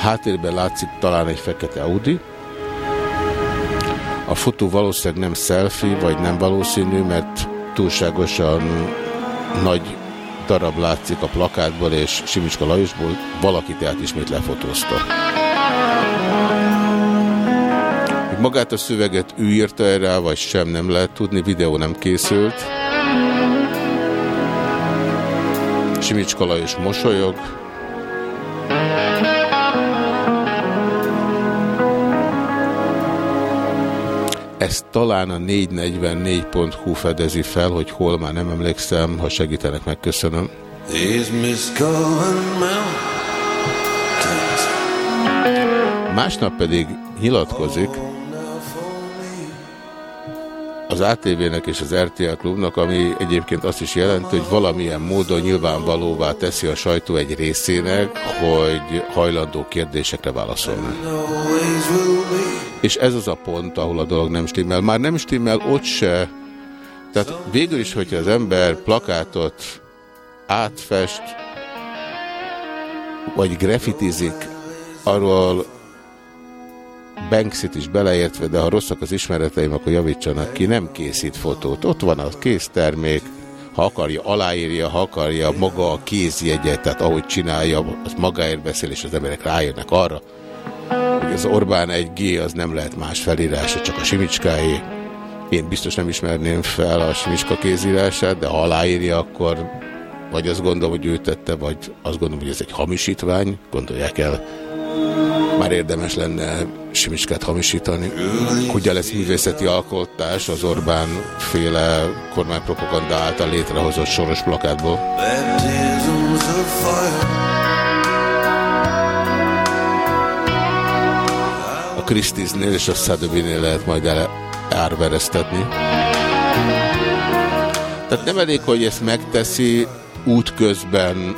Háttérben látszik talán egy fekete Audi. A fotó valószínűleg nem selfie, vagy nem valószínű, mert túlságosan nagy darab látszik a plakátból, és Simicska Lajosból valaki tehát ismét lefotózta. Magát a szöveget ő írta erre, vagy sem nem lehet tudni, videó nem készült. Simicska Lajos mosolyog. Ezt talán a 444.hu fedezi fel, hogy hol már nem emlékszem, ha segítenek, megköszönöm. Másnap pedig nyilatkozik, ATV-nek és az RTL klubnak, ami egyébként azt is jelenti, hogy valamilyen módon nyilvánvalóvá teszi a sajtó egy részének, hogy hajlandó kérdésekre válaszolni. És ez az a pont, ahol a dolog nem stimmel. Már nem stimmel ott se. Tehát végül is, hogyha az ember plakátot átfest, vagy grafitizik, arról Banksit is beleértve, de ha rosszak az ismereteim, akkor javítsanak ki, nem készít fotót. Ott van a késztermék, ha akarja, aláírja, ha akarja, maga a kézjegyet, tehát ahogy csinálja, az magáért beszél, és az emberek rájönnek arra, hogy az Orbán egy G az nem lehet más felírása, csak a Simicskáé. Én biztos nem ismerném fel a Simicska kézírását, de ha aláírja, akkor vagy azt gondolom, hogy ő tette, vagy azt gondolom, hogy ez egy hamisítvány, gondolják el. Már érdemes lenne Simicskát hamisítani. Hogyan lesz művészeti alkotás az Orbán féle kormánypropaganda által létrehozott soros plakátból? A Christie's-nél és a Sotheby's-nél lehet majd el árveresztetni. Tehát nem elég, hogy ezt megteszi útközben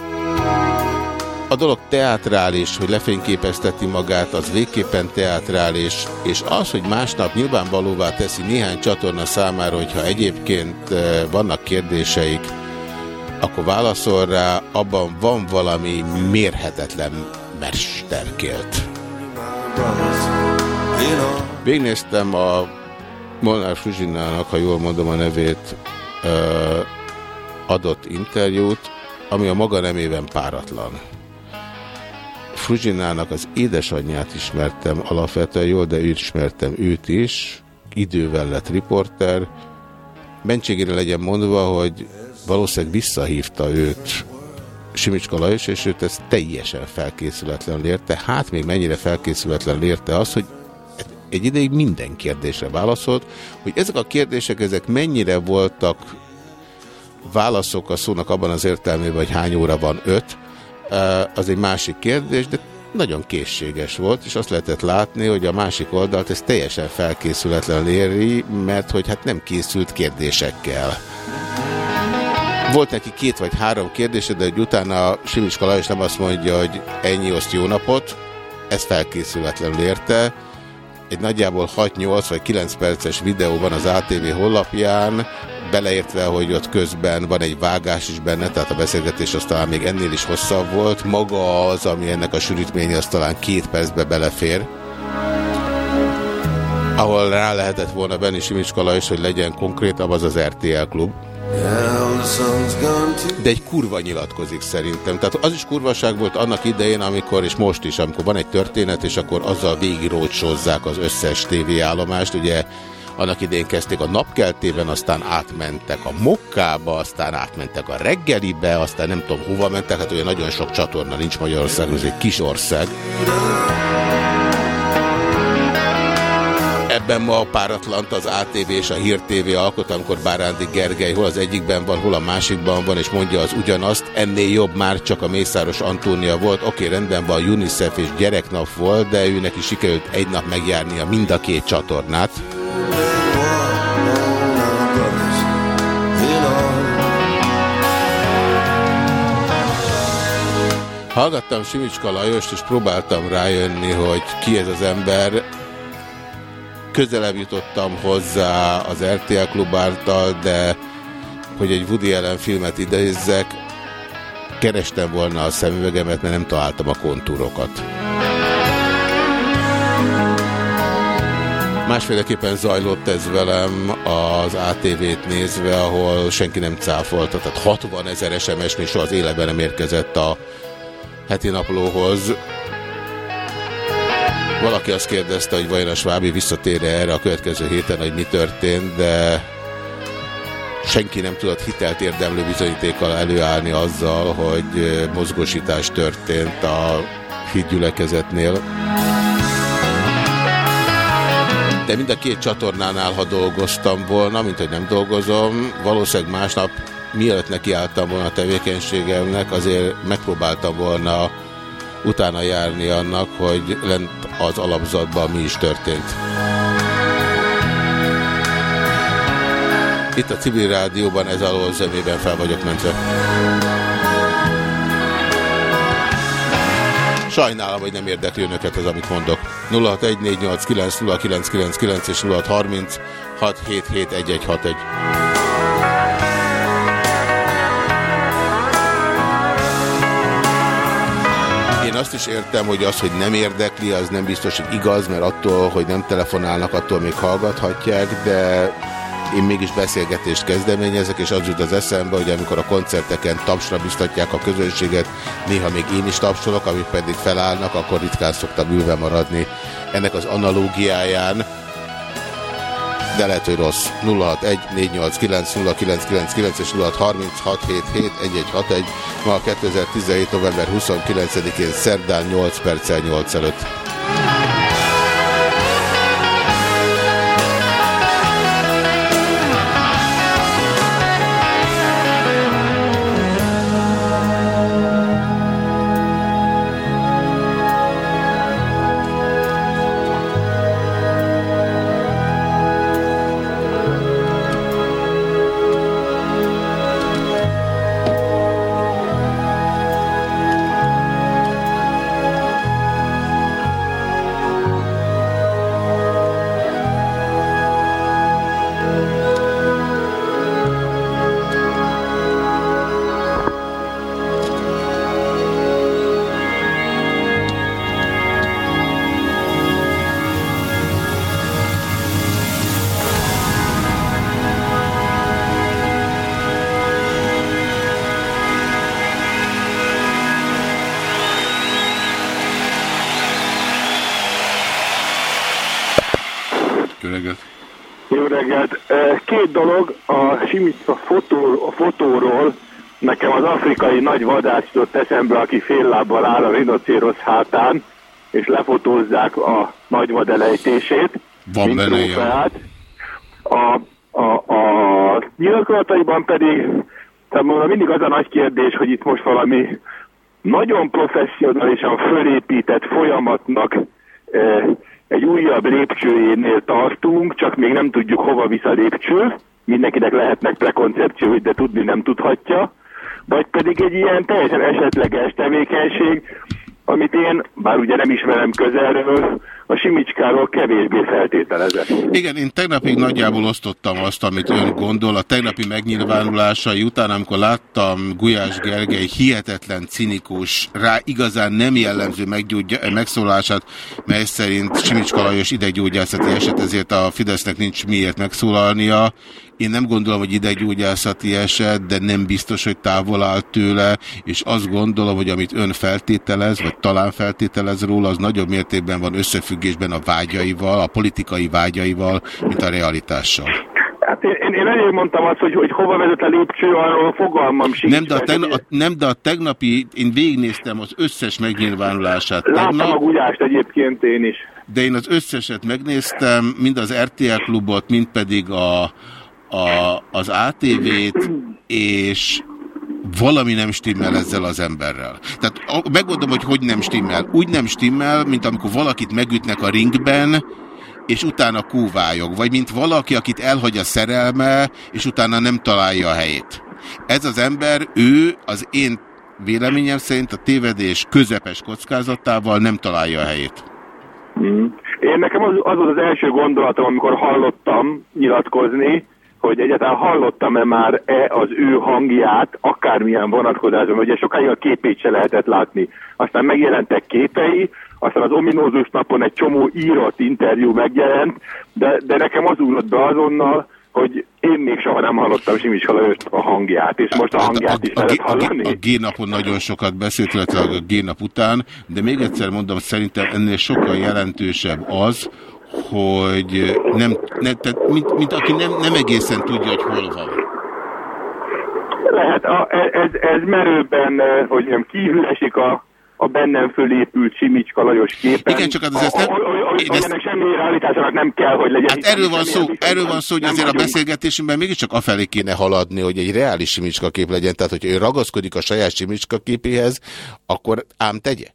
a dolog teátrális, hogy lefényképezteti magát, az végképpen teátrális, és az, hogy másnap nyilvánvalóvá teszi néhány csatorna számára, hogyha egyébként eh, vannak kérdéseik, akkor válaszol rá, abban van valami mérhetetlen mesterkélt. Végnéztem a Molnár Fuzsinának, ha jól mondom a nevét, uh, adott interjút, ami a maga nemében páratlan. Fruzsinának az édesanyját ismertem alapvetően jól, de őt ismertem őt is, idővel lett riporter. Mentségére legyen mondva, hogy valószínűleg visszahívta őt Simicska Lajos, és őt ez teljesen felkészületlen érte. Hát még mennyire felkészületlen érte az, hogy egy ideig minden kérdésre válaszolt, hogy ezek a kérdések, ezek mennyire voltak válaszok a szónak abban az értelmében, hogy hány óra van öt, az egy másik kérdés, de nagyon készséges volt, és azt lehetett látni, hogy a másik oldalt ez teljesen felkészületlen éri, mert hogy hát nem készült kérdésekkel. Volt neki két vagy három kérdése, de hogy utána Simicska Lajos nem azt mondja, hogy ennyi oszt jó napot, ez felkészületlenül érte. Egy nagyjából 6-8 vagy 9 perces videó van az ATV honlapján, beleértve, hogy ott közben van egy vágás is benne, tehát a beszélgetés az talán még ennél is hosszabb volt. Maga az, ami ennek a sűrítménye, az talán két percbe belefér. Ahol rá lehetett volna Benni Simicska Lajos, hogy legyen konkrétabb, az az RTL klub. De egy kurva nyilatkozik szerintem. Tehát az is kurvaság volt annak idején, amikor, és most is, amikor van egy történet, és akkor azzal végigrócsozzák az összes tévéállomást. Ugye annak idején kezdték a napkeltében, aztán átmentek a mokkába, aztán átmentek a reggelibe, aztán nem tudom hova mentek, hát olyan nagyon sok csatorna nincs Magyarországon, ez egy kis ország. Ebben ma a páratlant az ATV és a Hír TV alkot, amikor Bárándi Gergely hol az egyikben van, hol a másikban van, és mondja az ugyanazt. Ennél jobb már csak a Mészáros Antónia volt. Oké, rendben van, UNICEF és gyereknap volt, de őnek is sikerült egy nap megjárnia mind a két csatornát. Hallgattam Simicska Lajost, és próbáltam rájönni, hogy ki ez az ember. Közelebb jutottam hozzá az RTL klub által, de hogy egy Woody Allen filmet idézzek, kerestem volna a szemüvegemet, mert nem találtam a kontúrokat. Másféleképpen zajlott ez velem az ATV-t nézve, ahol senki nem cáfolta. Tehát 60 ezer SMS-nél soha az életben nem érkezett a heti naplóhoz. Valaki azt kérdezte, hogy vajon a Svábi visszatér -e erre a következő héten, hogy mi történt, de senki nem tudott hitelt érdemlő bizonyítékkal előállni azzal, hogy mozgósítás történt a hídgyülekezetnél. De mind a két csatornánál, ha dolgoztam volna, mint hogy nem dolgozom, valószínűleg másnap mielőtt nekiálltam volna a tevékenységemnek, azért megpróbáltam volna utána járni annak, hogy lent az alapzatban mi is történt. Itt a civil rádióban ez alól zömében fel vagyok mentve. Sajnálom, hogy nem érdekli önöket ez, amit mondok. 0614890999 és 0636771161. azt is értem, hogy az, hogy nem érdekli, az nem biztos, hogy igaz, mert attól, hogy nem telefonálnak, attól még hallgathatják, de én mégis beszélgetést kezdeményezek, és az jut az eszembe, hogy amikor a koncerteken tapsra biztatják a közönséget, néha még én is tapsolok, amik pedig felállnak, akkor ritkán szoktam ülve maradni. Ennek az analógiáján, de lehet, hogy rossz. 061 489 0999 és 0636771161 ma a 2017. november 29-én szerdán 8 perccel 8 előtt. Vadász jutott eszembe, aki fél lábbal áll a rinocérosz hátán, és lefotózzák a nagy vad elejtését. Van benne. A, a, a nyilatkozataiban pedig számomra mindig az a nagy kérdés, hogy itt most valami nagyon professzionálisan fölépített folyamatnak eh, egy újabb lépcsőjénél tartunk, csak még nem tudjuk hova visz a lépcső, mindenkinek lehetnek prekoncepciói, de tudni nem tudhatja, vagy pedig egy ilyen teljesen esetleges tevékenység, amit én, bár ugye nem ismerem közelről, a Simicskáról kevésbé feltételezek. Igen, én tegnapig nagyjából osztottam azt, amit ön gondol. A tegnapi megnyilvánulásai után, amikor láttam Gulyás Gergely hihetetlen cinikus, rá igazán nem jellemző megszólását, mely szerint Simicska Lajos ideggyógyászati eset, ezért a Fidesznek nincs miért megszólalnia. Én nem gondolom, hogy ideggyógyászati eset, de nem biztos, hogy távol áll tőle, és azt gondolom, hogy amit ön feltételez, vagy talán feltételez róla, az nagyobb mértékben van összefüggésben a vágyaival, a politikai vágyaival, mint a realitással. Hát én, én, elég mondtam azt, hogy, hogy hova vezet a lépcső, arról fogalmam sincs. Nem de, a tegna, a, nem, de a tegnapi, én végignéztem az összes megnyilvánulását. Láttam tegnap, a gulyást egyébként én is. de én az összeset megnéztem, mind az RTL klubot, mind pedig a, a, az ATV-t, és valami nem stimmel ezzel az emberrel. Tehát megmondom, hogy hogy nem stimmel. Úgy nem stimmel, mint amikor valakit megütnek a ringben, és utána kúvályog. Vagy mint valaki, akit elhagy a szerelme, és utána nem találja a helyét. Ez az ember, ő az én véleményem szerint a tévedés közepes kockázatával nem találja a helyét. Mm. Én nekem az, az volt az első gondolatom, amikor hallottam nyilatkozni, hogy egyáltalán hallottam-e már -e az ő hangját, akármilyen vonatkozásban, ugye sokáig a képét se lehetett látni. Aztán megjelentek képei, aztán az ominózus napon egy csomó írott interjú megjelent, de, de nekem az ugrott be azonnal, hogy én még soha nem hallottam Simicska Lajost a hangját, és most a hangját is A, lehet a, G- hallani. a G-napon nagyon sokat beszélt, illetve a G-nap után, de még egyszer mondom, szerintem ennél sokkal jelentősebb az, hogy nem, ne, tehát mint, mint aki nem, nem egészen tudja, hogy hol van. Lehet, a, ez, ez merőben, hogy nem kívül esik a, a bennem fölépült Simicska Lajos képen. Igen, csak az ezt nem- A- a- a- én ezt- Ennek semmi realitásának nem kell, hogy legyen. Hát erről van szó, erről van szó, hogy azért a vagyunk. beszélgetésünkben mégiscsak afelé kéne haladni, hogy egy reális simicska kép legyen, tehát hogyha ő ragaszkodik a saját simicska képéhez, akkor ám tegye.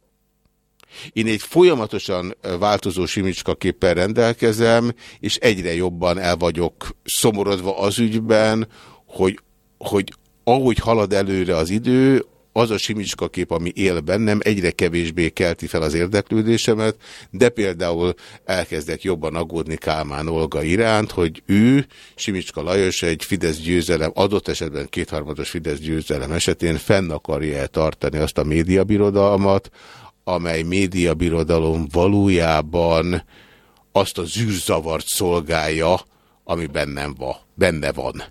Én egy folyamatosan változó simicska képpel rendelkezem, és egyre jobban el vagyok szomorodva az ügyben, hogy, hogy ahogy halad előre az idő, az a simicska kép, ami él bennem, egyre kevésbé kelti fel az érdeklődésemet, de például elkezdek jobban aggódni Kálmán Olga iránt, hogy ő, Simicska Lajos egy Fidesz győzelem, adott esetben kétharmados Fidesz győzelem esetén fenn akarja -e tartani azt a médiabirodalmat, amely médiabirodalom valójában azt a zűrzavart szolgálja, ami bennem van, benne van.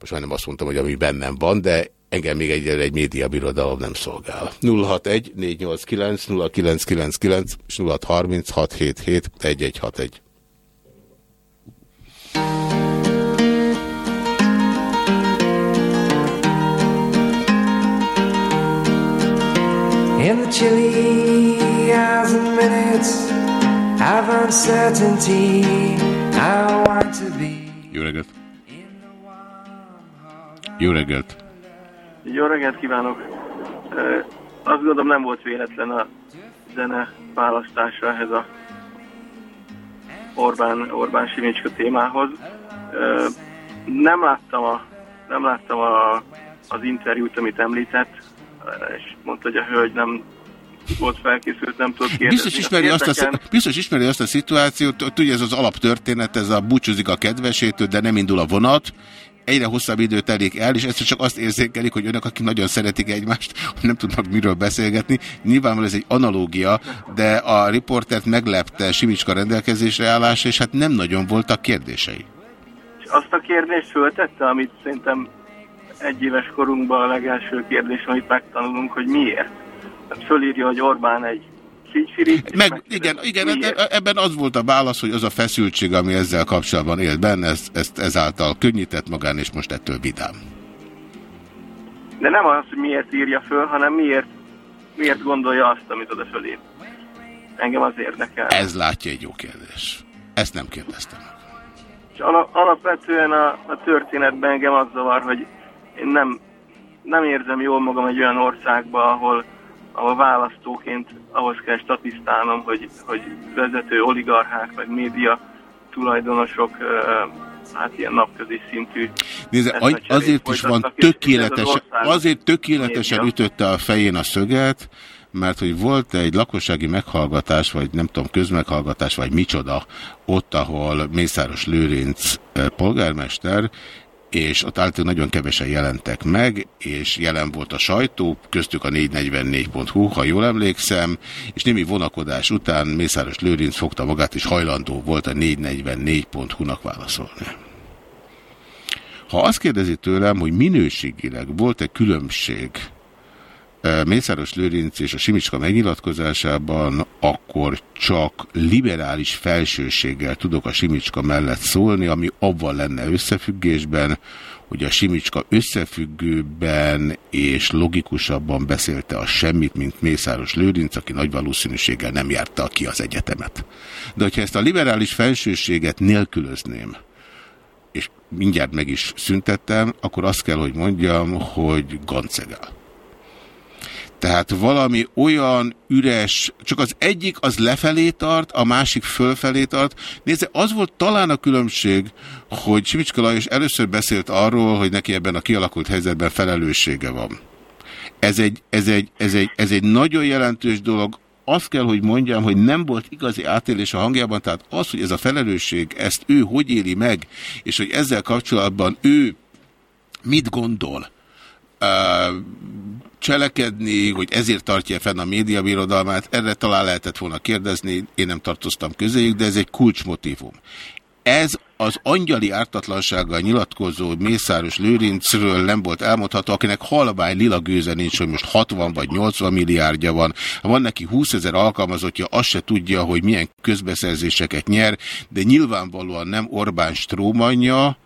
Most már nem azt mondtam, hogy ami bennem van, de engem még egyre egy médiabirodalom nem szolgál. 061 489 0999 és 0636 In the chilly hours and minutes of uncertainty, I want to be. Jó reggelt! Jó reggelt! Jó reggelt kívánok! Azt gondolom nem volt véletlen a zene választása ehhez a Orbán, Orbán Simicska témához. Nem láttam, a, nem láttam a, az interjút, amit említett, és mondta, hogy a hölgy nem volt felkészült, nem tudott kérdezni. Biztos ismeri, azt a, biztos ismeri azt a szituációt, tudja ez az alaptörténet, ez a búcsúzik a kedvesétől, de nem indul a vonat, egyre hosszabb idő telik el, és ezt csak azt érzékelik, hogy önök, akik nagyon szeretik egymást, hogy nem tudnak miről beszélgetni. Nyilvánvalóan ez egy analógia, de a riportert meglepte Simicska rendelkezésre állása, és hát nem nagyon voltak kérdései. És azt a kérdést föltette, amit szerintem egy éves korunkban a legelső kérdés, amit megtanulunk, hogy miért. Hát fölírja, hogy Orbán egy figyfirit. Meg, igen, igen ebben az volt a válasz, hogy az a feszültség, ami ezzel kapcsolatban élt benne, ezt, ezt ezáltal könnyített magán, és most ettől vidám. De nem az, hogy miért írja föl, hanem miért, miért gondolja azt, amit oda fölé. Engem az érdekel. Ez látja egy jó kérdés. Ezt nem kérdeztem. És ala, alapvetően a, a történetben engem az zavar, hogy én nem, nem érzem jól magam egy olyan országba, ahol, ahol választóként ahhoz kell statisztálnom, hogy, hogy vezető oligarchák vagy média tulajdonosok hát ilyen napközi szintű Nézze, azért is van az tökéletesen, ország azért tökéletesen média. ütötte a fején a szöget, mert hogy volt egy lakossági meghallgatás, vagy nem tudom, közmeghallgatás, vagy micsoda, ott, ahol Mészáros Lőrinc polgármester, és ott általában nagyon kevesen jelentek meg, és jelen volt a sajtó, köztük a 444.hu, ha jól emlékszem, és némi vonakodás után Mészáros Lőrinc fogta magát, és hajlandó volt a 444.hu-nak válaszolni. Ha azt kérdezi tőlem, hogy minőségileg volt-e különbség Mészáros Lőrinc és a Simicska megnyilatkozásában, akkor csak liberális felsőséggel tudok a Simicska mellett szólni, ami abban lenne összefüggésben, hogy a Simicska összefüggőben és logikusabban beszélte a semmit, mint Mészáros Lőrinc, aki nagy valószínűséggel nem járta ki az egyetemet. De hogyha ezt a liberális felsőséget nélkülözném, és mindjárt meg is szüntettem, akkor azt kell, hogy mondjam, hogy gancegál. Tehát valami olyan üres, csak az egyik az lefelé tart, a másik fölfelé tart. Nézze, az volt talán a különbség, hogy Simicska Lajos először beszélt arról, hogy neki ebben a kialakult helyzetben felelőssége van. Ez egy, ez egy, ez egy, ez egy nagyon jelentős dolog. Azt kell, hogy mondjam, hogy nem volt igazi átélés a hangjában, tehát az, hogy ez a felelősség, ezt ő hogy éli meg, és hogy ezzel kapcsolatban ő mit gondol, cselekedni, hogy ezért tartja fenn a médiabirodalmát, erre talán lehetett volna kérdezni, én nem tartoztam közéjük, de ez egy kulcsmotívum. Ez az angyali ártatlansággal nyilatkozó Mészáros Lőrincről nem volt elmondható, akinek halvány lila gőze nincs, hogy most 60 vagy 80 milliárdja van. Van neki 20 ezer alkalmazottja, azt se tudja, hogy milyen közbeszerzéseket nyer, de nyilvánvalóan nem Orbán strómanja,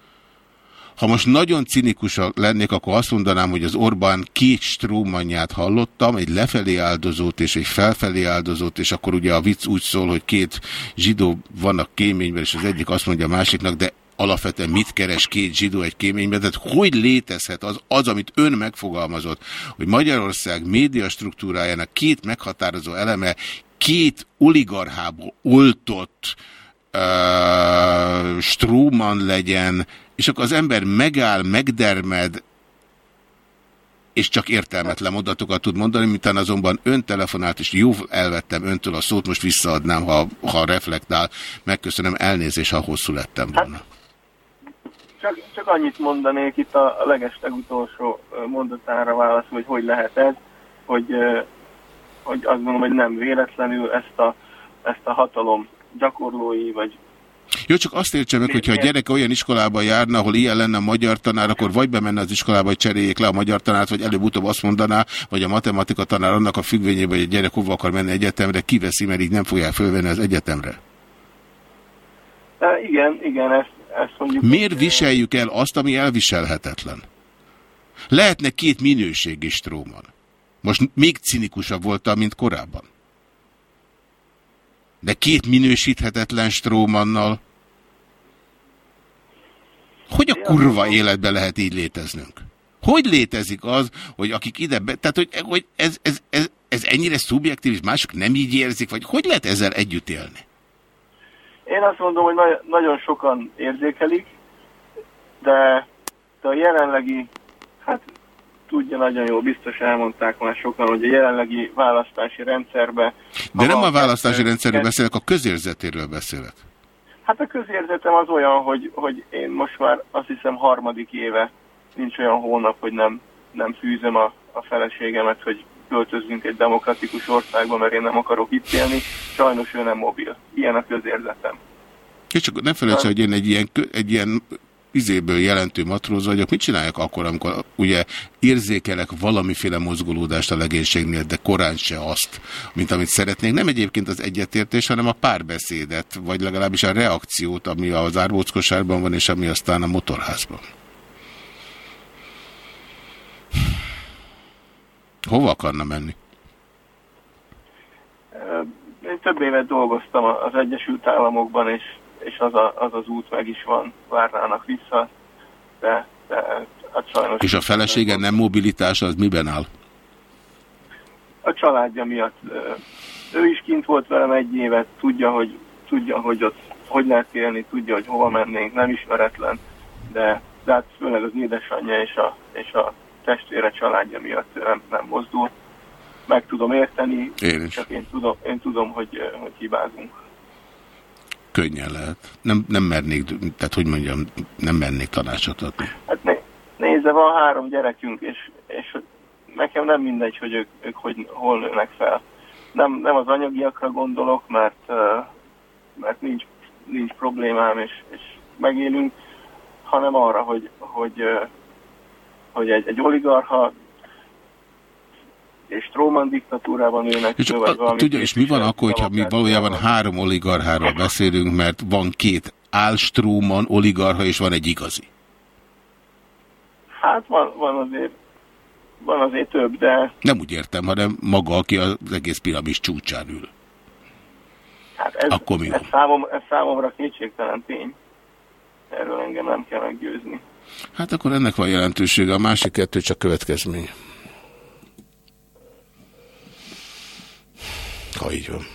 ha most nagyon cinikusak lennék, akkor azt mondanám, hogy az Orbán két strómanját hallottam, egy lefelé áldozót és egy felfelé áldozót, és akkor ugye a vicc úgy szól, hogy két zsidó vannak kéményben, és az egyik azt mondja a másiknak, de alapvetően mit keres két zsidó egy kéményben, tehát hogy létezhet az, az, amit ön megfogalmazott, hogy Magyarország média struktúrájának két meghatározó eleme két oligarchából oltott uh, Stróman legyen, és akkor az ember megáll, megdermed, és csak értelmetlen mondatokat tud mondani, miután azonban ön telefonált, és jó elvettem öntől a szót, most visszaadnám, ha, ha reflektál. Megköszönöm elnézést, ha hosszú lettem volna. Csak, csak annyit mondanék itt a, legeslegutolsó ö, mondatára válasz, hogy hogy lehet ez, hogy, hogy azt gondolom, hogy nem véletlenül ezt a, ezt a hatalom gyakorlói, vagy Jó, csak azt értse meg, hogyha a gyerek olyan iskolába járna, ahol ilyen lenne a magyar tanár, akkor vagy bemenne az iskolába, hogy cseréljék le a magyar tanárt, vagy előbb-utóbb azt mondaná, vagy a matematika tanár annak a függvényében, hogy a gyerek hova akar menni egyetemre, kiveszi, mert így nem fogják fölvenni az egyetemre. De igen, igen, ezt, ezt mondjuk... Miért viseljük el azt, ami elviselhetetlen? Lehetne két minőségi stróman. Most még cinikusabb voltam, mint korábban. De két minősíthetetlen strómannal. Hogy a kurva életbe lehet így léteznünk? Hogy létezik az, hogy akik ide... Be, tehát, hogy, hogy ez, ez, ez, ez ennyire szubjektív, és mások nem így érzik, vagy hogy lehet ezzel együtt élni? Én azt mondom, hogy na- nagyon sokan érzékelik, de, de a jelenlegi, hát tudja nagyon jó, biztos elmondták már sokan, hogy a jelenlegi választási rendszerbe... De nem a választási rendszerről beszélek, a közérzetéről beszélek. Hát a közérzetem az olyan, hogy, hogy én most már azt hiszem harmadik éve nincs olyan hónap, hogy nem, nem fűzöm a, a feleségemet, hogy költözzünk egy demokratikus országba, mert én nem akarok itt élni. Sajnos ő nem mobil. Ilyen a közérzetem. És csak ne felejts, el, hogy én egy ilyen, egy ilyen izéből jelentő matróz vagyok, mit csináljak akkor, amikor ugye érzékelek valamiféle mozgolódást a legénységnél, de korán se azt, mint amit szeretnénk. Nem egyébként az egyetértés, hanem a párbeszédet, vagy legalábbis a reakciót, ami az árbóckosárban van, és ami aztán a motorházban. Hova akarna menni? Én több évet dolgoztam az Egyesült Államokban, és, és az, a, az az út meg is van, várnának vissza, de, de hát sajnos... És a felesége nem mobilitás, az miben áll? A családja miatt. Ő is kint volt velem egy évet, tudja, hogy, tudja, hogy ott hogy lehet élni, tudja, hogy hova mennénk, nem ismeretlen, de, de hát főleg az édesanyja és a, és a testvére családja miatt nem, nem mozdul. Meg tudom érteni, Én is. csak én tudom, én tudom hogy, hogy hibázunk. Könnyen lehet. Nem, nem mernék, tehát hogy mondjam, nem mernék tanácsot adni. Hát né, nézze, van három gyerekünk, és, és nekem nem mindegy, hogy ők, ők hogy, hol nőnek fel. Nem, nem az anyagiakra gondolok, mert, mert nincs, nincs problémám, és, és megélünk, hanem arra, hogy, hogy, hogy egy, egy oligarha és Tróman diktatúrában nőnek És a, valami tudja, és mi van akkor, hogyha mi valójában három oligarcháról beszélünk, mert van két Álstróman oligarcha, és van egy igazi. Hát van, van azért van azért több, de Nem úgy értem, hanem maga, aki az egész piramis csúcsán ül. hát ez, Akkor mi ez, számom, ez számomra kétségtelen tény. Erről engem nem kell meggyőzni. Hát akkor ennek van jelentősége, a másik kettő csak következmény. Ha így van.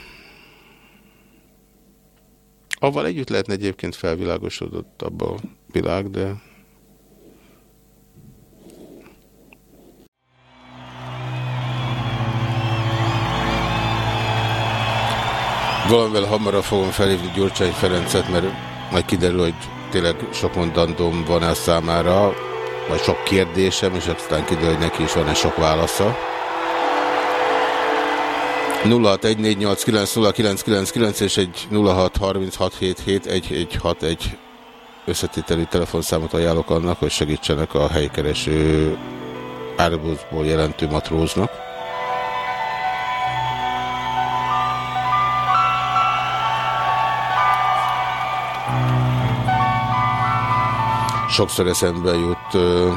Avval együtt lehetne egyébként felvilágosodott abba a világ, de... Valamivel hamarabb fogom felhívni Gyurcsány Ferencet, mert majd kiderül, hogy tényleg sok mondandóm van el számára, vagy sok kérdésem, és aztán kiderül, hogy neki is van-e sok válasza. 0614890999 és egy 0636771161 összetételű telefonszámot ajánlok annak, hogy segítsenek a helykereső árbuszból jelentő matróznak. Sokszor eszembe jut ö,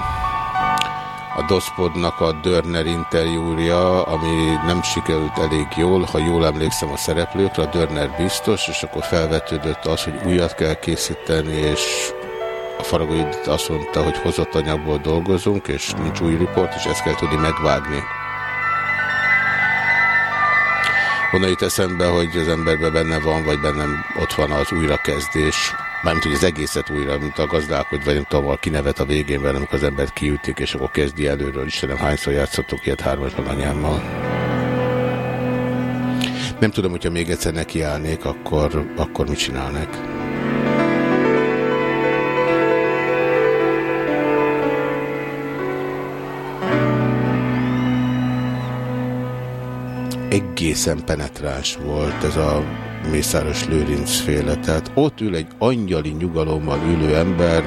a Doszpodnak a Dörner interjúja, ami nem sikerült elég jól, ha jól emlékszem a szereplőkre, a Dörner biztos, és akkor felvetődött az, hogy újat kell készíteni, és a Faragó Judit azt mondta, hogy hozott anyagból dolgozunk, és nincs új riport, és ezt kell tudni megvágni. Honnan jut eszembe, hogy az emberben benne van, vagy bennem ott van az újrakezdés, mármint, hogy az egészet újra, mint a gazdálkodj, vagy nem tudom, a kinevet a végén, mert amikor az embert kiütik, és akkor kezdi előről, Istenem, hányszor játszottuk ilyet hármasban anyámmal. Nem tudom, hogyha még egyszer nekiállnék, akkor, akkor mit csinálnak? egészen penetráns volt ez a Mészáros Lőrinc féle. Tehát ott ül egy angyali nyugalommal ülő ember,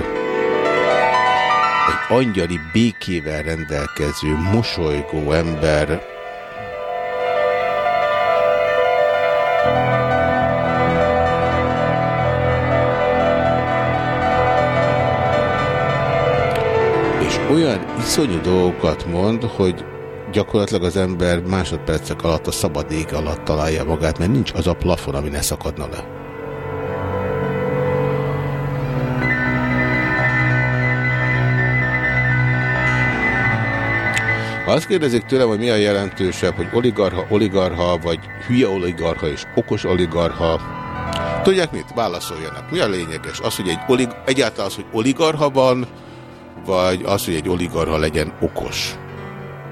egy angyali békével rendelkező, mosolygó ember, és olyan iszonyú dolgokat mond, hogy gyakorlatilag az ember másodpercek alatt a szabad ég alatt találja magát, mert nincs az a plafon, ami ne szakadna le. Ha azt kérdezik tőlem, hogy mi a jelentősebb, hogy oligarha, oligarha, vagy hülye oligarha és okos oligarha, tudják mit? Válaszoljanak. Mi a lényeges? Az, hogy egy olig egyáltalán az, hogy oligarha van, vagy az, hogy egy oligarha legyen okos?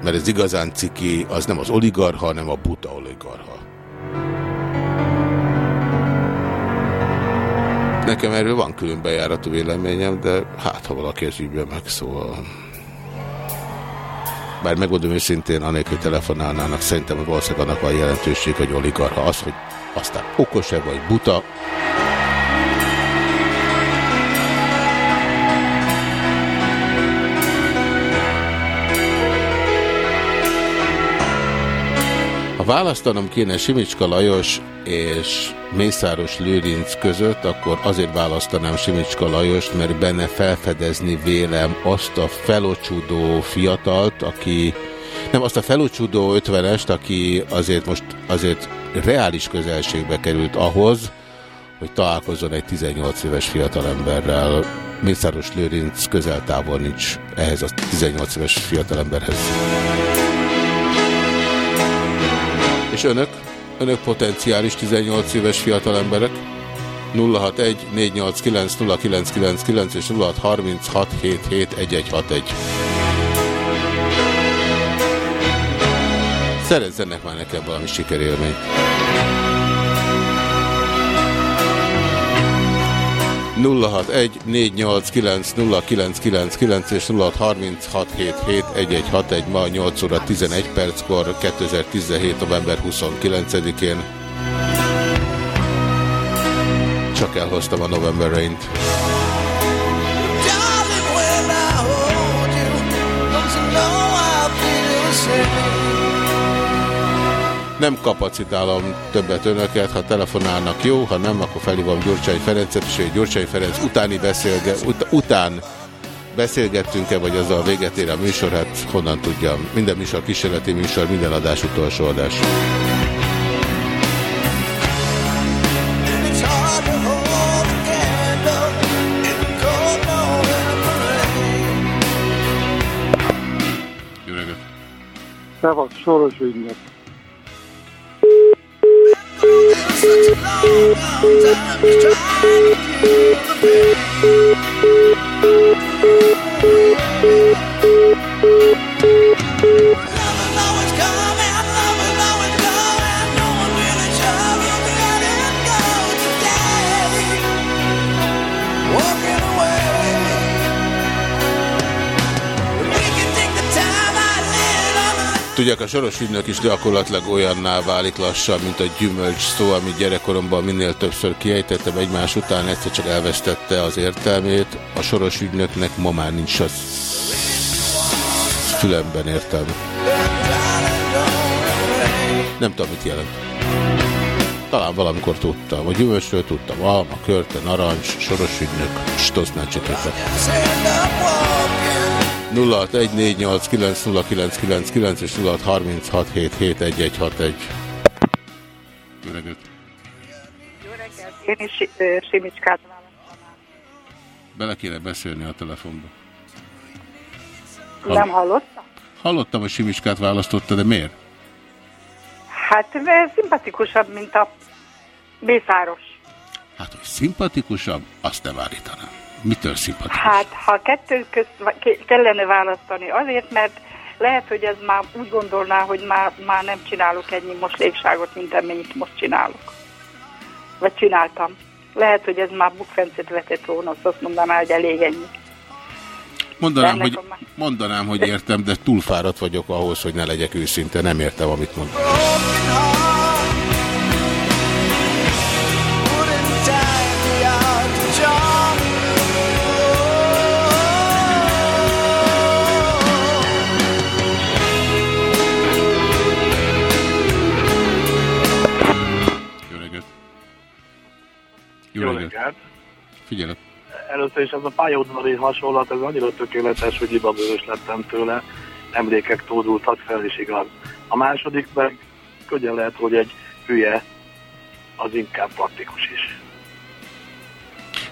Mert ez igazán ciki, az nem az oligarha, hanem a buta oligarha. Nekem erről van külön bejáratú véleményem, de hát, ha valaki ez ügyben megszólal. Bár megmondom őszintén, anélkül telefonálnának, szerintem valószínűleg annak van jelentőség, hogy oligarha. Az, hogy aztán okos-e vagy buta, választanom kéne Simicska Lajos és Mészáros Lőrinc között, akkor azért választanám Simicska Lajost, mert benne felfedezni vélem azt a felocsudó fiatalt, aki nem azt a felocsudó ötvenest, aki azért most azért reális közelségbe került ahhoz, hogy találkozzon egy 18 éves fiatalemberrel. Mészáros Lőrinc közel-távol nincs ehhez a 18 éves fiatalemberhez. És önök? Önök potenciális 18 éves fiatalemberek? 061 489 0999 és 0636771161. Szerezzenek már nekem valami sikerélményt. 061 489 0999 és 0636771161 ma 8 óra 11 perckor 2017. november 29-én. Csak elhoztam a November Rain-t. Nem kapacitálom többet önöket, ha telefonálnak jó, ha nem, akkor felhívom Gyurcsány Ferencet, és Gyurcsány Ferenc utáni beszélge, ut után beszélgettünk-e, vagy azzal véget ér a műsor, hát honnan tudjam. Minden műsor kísérleti műsor, minden adás utolsó adás. Szevasz, Soros ügynök. trying to kill the. Tudják, a soros ügynök is gyakorlatilag olyanná válik lassan, mint a gyümölcs szó, amit gyerekkoromban minél többször kiejtettem egymás után, egyszer csak elvesztette az értelmét. A soros ügynöknek ma már nincs a fülemben értelme. Nem tudom, mit jelent. Talán valamikor tudtam. A gyümölcsről tudtam. Alma, körte, narancs, soros ügynök, stosznán csitőket. 0614890999 és 0636771161. Jó reggelt! Jó reggelt! Én is Simicskát Bele kéne beszélni a telefonba. Nem hallottam? Hallottam, hogy Simicskát választotta, de miért? Hát ö, szimpatikusabb, mint a Mészáros. Hát, hogy szimpatikusabb, azt nem állítanám. Mitől szimpatikus? Hát, ha kettő közt kellene választani, azért, mert lehet, hogy ez már úgy gondolná, hogy már, már nem csinálok ennyi moslékságot, mint amennyit most csinálok. Vagy csináltam. Lehet, hogy ez már bukfencet vetett volna, azt mondaná, hogy elég ennyi. Mondanám, hogy, mondanám, hogy értem, de túlfáradt vagyok ahhoz, hogy ne legyek őszinte. Nem értem, amit mond. Reggelt! Figyelek! Először is ez a pályaudvari hasonlat, ez annyira tökéletes, hogy ibabőrös lettem tőle. Emlékek tódultak fel, és igaz. A második meg könnyen lehet, hogy egy hülye az inkább praktikus is.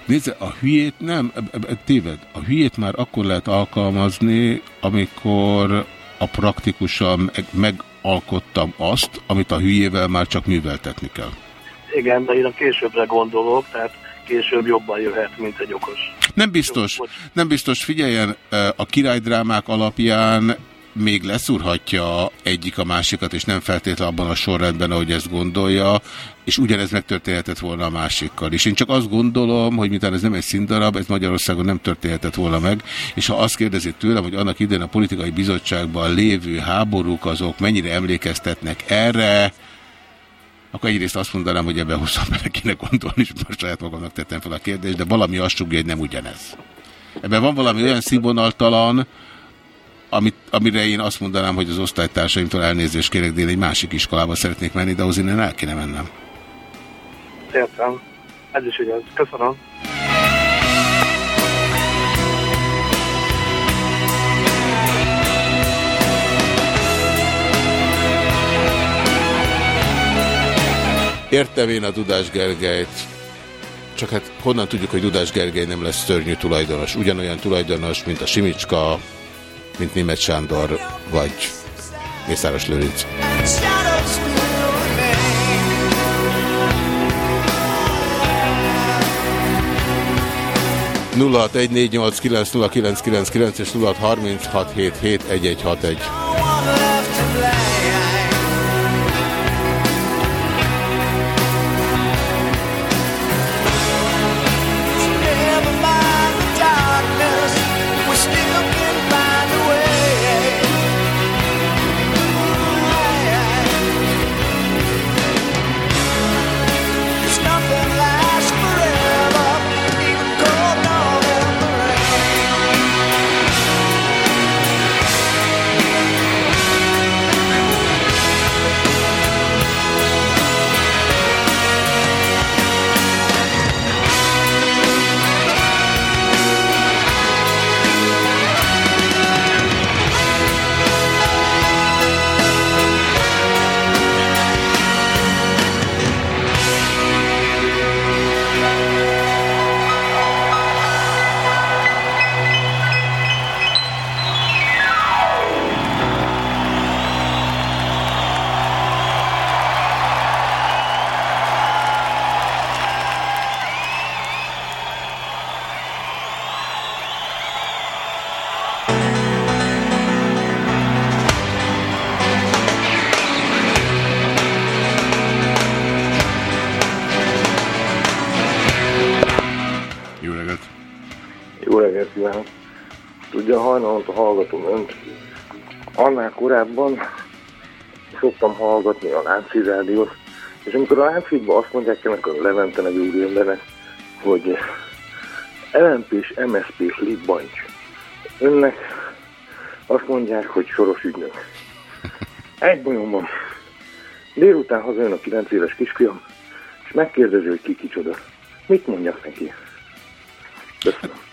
Nézze, a hülyét nem, eb- eb- eb- téved, a hülyét már akkor lehet alkalmazni, amikor a praktikusan meg- megalkottam azt, amit a hülyével már csak műveltetni kell. Igen, de én a későbbre gondolok, tehát később jobban jöhet, mint egy okos. Nem biztos, nem biztos, figyeljen, a királydrámák alapján még leszúrhatja egyik a másikat, és nem feltétlenül abban a sorrendben, ahogy ezt gondolja, és ugyanez megtörténhetett volna a másikkal. És én csak azt gondolom, hogy miután ez nem egy színdarab, ez Magyarországon nem történhetett volna meg, és ha azt kérdezi tőlem, hogy annak idején a politikai bizottságban lévő háborúk azok mennyire emlékeztetnek erre, akkor egyrészt azt mondanám, hogy ebben hosszan bele kéne gondolni, és most saját magamnak tettem fel a kérdést, de valami azt sugja, hogy nem ugyanez. Ebben van valami olyan színvonaltalan, amit, amire én azt mondanám, hogy az osztálytársaimtól elnézést kérek, de én egy másik iskolába szeretnék menni, de ahhoz innen el kéne mennem. Értem. Ez is igaz. Köszönöm. Értem én a Dudás Gergelyt, csak hát honnan tudjuk, hogy Dudás Gergely nem lesz szörnyű tulajdonos? Ugyanolyan tulajdonos, mint a Simicska, mint Német Sándor, vagy Mészáros Lőrinc. 0614890999 és 0636771161. Kívánok! Tudja, hajnalonta hallgatom önt. Annál korábban szoktam hallgatni a Lánci Rádiót, és amikor a Láncitban azt mondják ennek a Levente nevű úriembernek, hogy LMP és MSZP-s Libbancs, önnek azt mondják, hogy soros ügynök. *laughs* Egy bajom van. Délután hazajön a 9 éves kisfiam, és megkérdezi, hogy ki kicsoda. Mit mondjak neki? Köszönöm.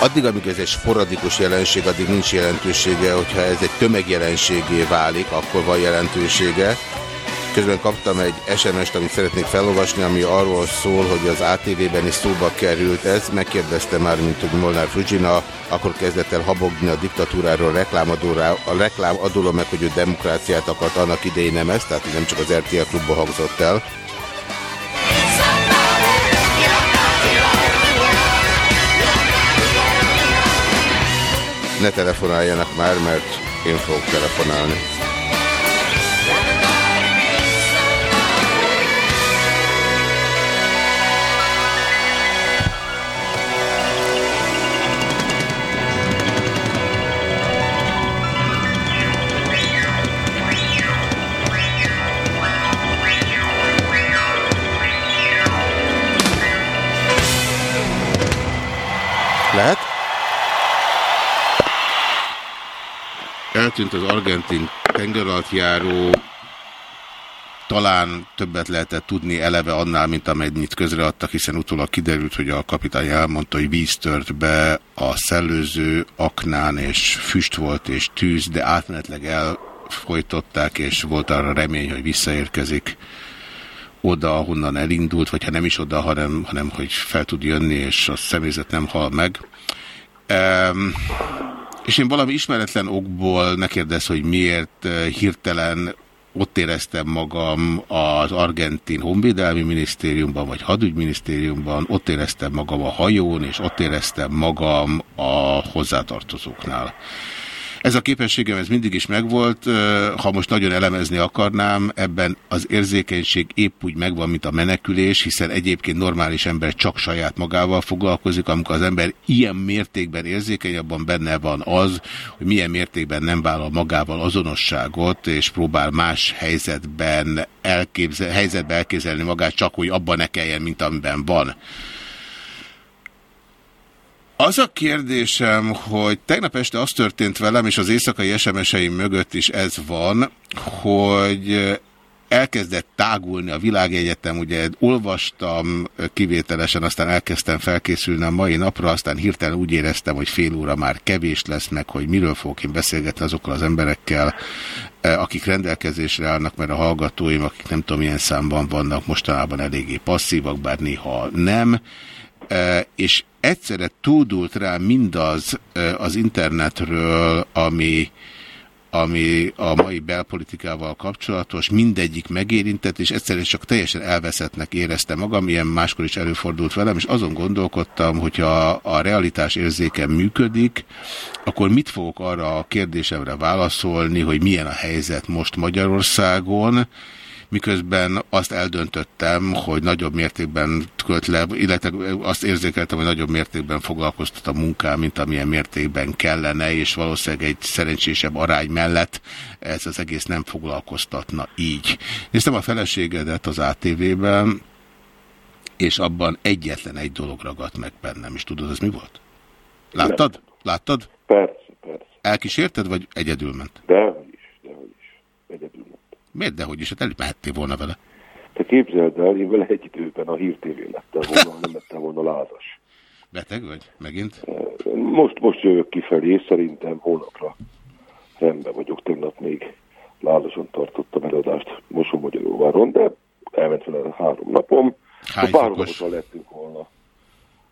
Addig, amíg ez egy sporadikus jelenség, addig nincs jelentősége, hogyha ez egy tömegjelenségé válik, akkor van jelentősége. Közben kaptam egy SMS-t, amit szeretnék felolvasni, ami arról szól, hogy az ATV-ben is szóba került ez. Megkérdezte már, mint hogy Molnár Fruzsina, akkor kezdett el habogni a diktatúráról, reklámadóra, a reklám adóra meg, hogy ő demokráciát akart annak idején nem ezt, tehát nem csak az RTL klubban hangzott el. Ne telefonáljanak már, mert én fogok telefonálni. Lehet? Eltűnt az argentin tengeralattjáró, talán többet lehetett tudni eleve annál, mint amennyit közreadtak, hiszen utólag kiderült, hogy a kapitány elmondta, hogy víz tört be a szellőző aknán, és füst volt, és tűz, de átmenetleg elfolytották, és volt arra remény, hogy visszaérkezik oda, ahonnan elindult, vagy ha nem is oda, hanem, hanem hogy fel tud jönni, és a személyzet nem hal meg. Um, és én valami ismeretlen okból ne kérdez, hogy miért eh, hirtelen ott éreztem magam az argentin honvédelmi minisztériumban, vagy hadügyminisztériumban, ott éreztem magam a hajón, és ott éreztem magam a hozzátartozóknál. Ez a képességem ez mindig is megvolt, ha most nagyon elemezni akarnám, ebben az érzékenység épp úgy megvan, mint a menekülés, hiszen egyébként normális ember csak saját magával foglalkozik, amikor az ember ilyen mértékben érzékeny, abban benne van az, hogy milyen mértékben nem vállal magával azonosságot, és próbál más helyzetben, elképzel, helyzetbe elképzelni magát, csak hogy abban ne kelljen, mint amiben van. Az a kérdésem, hogy tegnap este az történt velem, és az éjszakai SMS-eim mögött is ez van, hogy elkezdett tágulni a világegyetem, ugye olvastam kivételesen, aztán elkezdtem felkészülni a mai napra, aztán hirtelen úgy éreztem, hogy fél óra már kevés lesz meg, hogy miről fogok én beszélgetni azokkal az emberekkel, eh, akik rendelkezésre állnak, mert a hallgatóim, akik nem tudom milyen számban vannak, mostanában eléggé passzívak, bár néha nem, Eh, és egyszerre túldult rá mindaz az internetről, ami, ami a mai belpolitikával kapcsolatos, mindegyik megérintett, és egyszerűen csak teljesen elveszettnek éreztem magam, ilyen máskor is előfordult velem, és azon gondolkodtam, hogyha a realitás érzéken működik, akkor mit fogok arra a kérdésemre válaszolni, hogy milyen a helyzet most Magyarországon, miközben azt eldöntöttem, hogy nagyobb mértékben költ le, illetve azt érzékeltem, hogy nagyobb mértékben foglalkoztat a munkám, mint amilyen mértékben kellene, és valószínűleg egy szerencsésebb arány mellett ez az egész nem foglalkoztatna így. Néztem a feleségedet az ATV-ben, és abban egyetlen egy dolog ragadt meg bennem, és tudod, ez mi volt? Láttad? Láttad? Persze, persze. Elkísérted, vagy egyedül ment? Dehogy is, dehogy is. Egyedül. Miért dehogy is? Hát mehettél volna vele. Te képzeld el, én vele egy időben a hírtévén lettem volna, nem lettem volna lázas. Beteg vagy? Megint? Most, most jövök kifelé, szerintem hónapra rendben vagyok. Tegnap még lázasan tartottam előadást Mosonmagyaróváron, de elment vele három napom. Hány a fokos? párhuzamosan lettünk volna.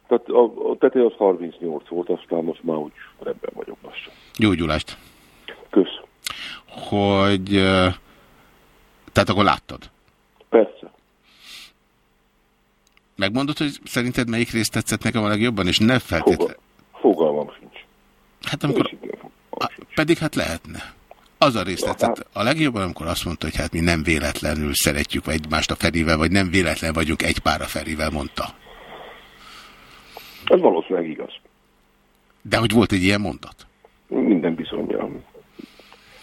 Tehát a, a tető az 38 volt, aztán most már úgy rendben vagyok lassan. Gyógyulást. Kösz. Hogy... eh, Tehát akkor láttad? Persze. Megmondod, hogy szerinted melyik részt tetszett nekem a legjobban, és ne feltétlenül... Fogalmam sincs. Hát amikor... A, pedig hát lehetne. Az a rész tetszett a legjobban, amikor azt mondta, hogy hát mi nem véletlenül szeretjük egymást a Ferivel, vagy nem véletlen vagyunk egy pár a Ferivel, mondta. Ez valószínűleg igaz. De hogy volt egy ilyen mondat? Minden bizonyal.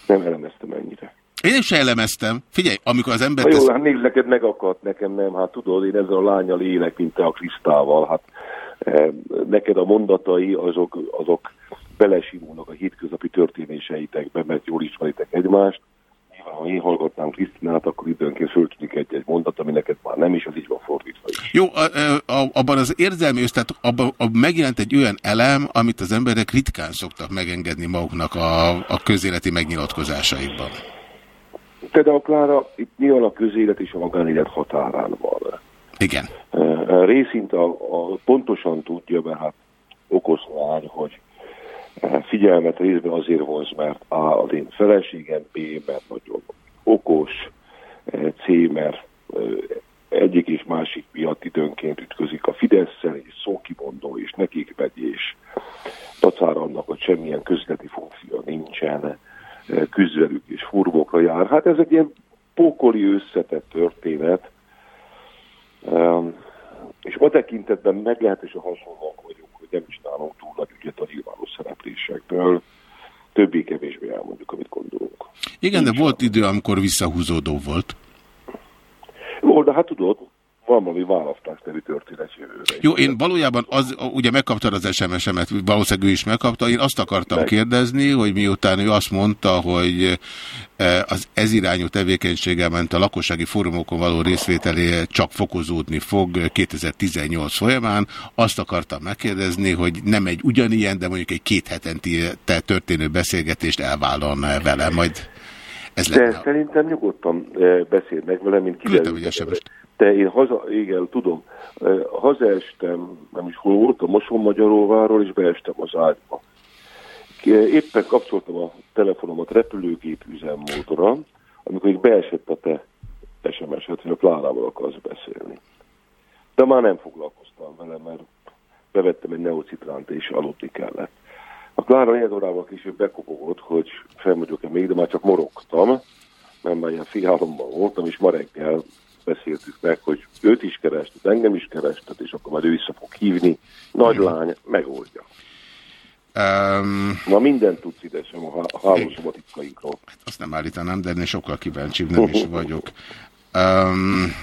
Nem elemeztem ennyire. Én is elemeztem. Figyelj, amikor az ember... Na jó, tesz... hát nézd, neked megakadt, nekem nem. Hát tudod, én ezzel a lányal élek, mint te a Krisztával. Hát eh, neked a mondatai azok, azok belesívulnak a hétköznapi történéseitekbe, mert jól ismeritek egymást. Nyilván, ha én hallgatnám Krisztinát, akkor időnként föltűnik egy-egy mondat, ami neked már nem is, az így van fordítva is. Jó, a, a, abban az érzelmi tehát abban, abban megjelent egy olyan elem, amit az emberek ritkán szoktak megengedni maguknak a, a közéleti megnyilatkozásaikban. Például Klára, itt nyilván a közélet és a magánélet határán van. Igen. Részint a, a pontosan tudja, mert hát okos lány, hogy figyelmet részben azért hoz, mert A az én feleségem, B, mert nagyon okos, C, mert egyik és másik miatt időnként ütközik a Fidesz-szel, és szókibondó, és nekik megy, és tacára annak, hogy semmilyen közleti funkció nincsen, küzd velük és furgókra jár. Hát ez egy ilyen pókoli összetett történet, Um, és a tekintetben meglehetősen hasonlóak vagyunk, hogy nem csinálunk túl nagy ügyet a nyilvános szereplésekből, többé-kevésbé elmondjuk, amit gondolunk. Igen, de volt idő, amikor visszahúzódó volt. Jó, de hát tudod, valami választás nevű történet jövőre. Jó, én valójában az, ugye megkaptad az SMS-emet, valószínűleg ő is megkapta, én azt akartam Meg. kérdezni, hogy miután ő azt mondta, hogy eh, az ezirányú tevékenységgel ment a lakossági fórumokon való részvételé csak fokozódni fog 2018 folyamán, azt akartam megkérdezni, hogy nem egy ugyanilyen, de mondjuk egy két hetenti te történő beszélgetést elvállalna -e vele, majd ez De lenne. szerintem nyugodtan eh, beszéld meg vele, mint kiderült. De én haza, igen, tudom, hazaestem, nem is hol voltam, Moson-Magyaróváról, és beestem az ágyba. Éppen kapcsoltam a telefonomat repülőgép üzemmódra, amikor így beesett a te SMS-et, hogy a Klárával akarsz beszélni. De már nem foglalkoztam vele, mert bevettem egy neocitránt, és aludni kellett. A Klára egy órával később bekopogott, hogy fel vagyok-e még, de már csak morogtam, mert már ilyen fiálomban voltam, és ma reggel beszéltük meg, hogy őt is kerestet, engem is kerestet, és akkor majd ő vissza fog hívni. Nagy lány megoldja. Um, Na mindent tudsz idesem a há- a hálószobatikainkról. azt nem állítanám, de ennél sokkal kíváncsibb nem is *laughs* vagyok. Um,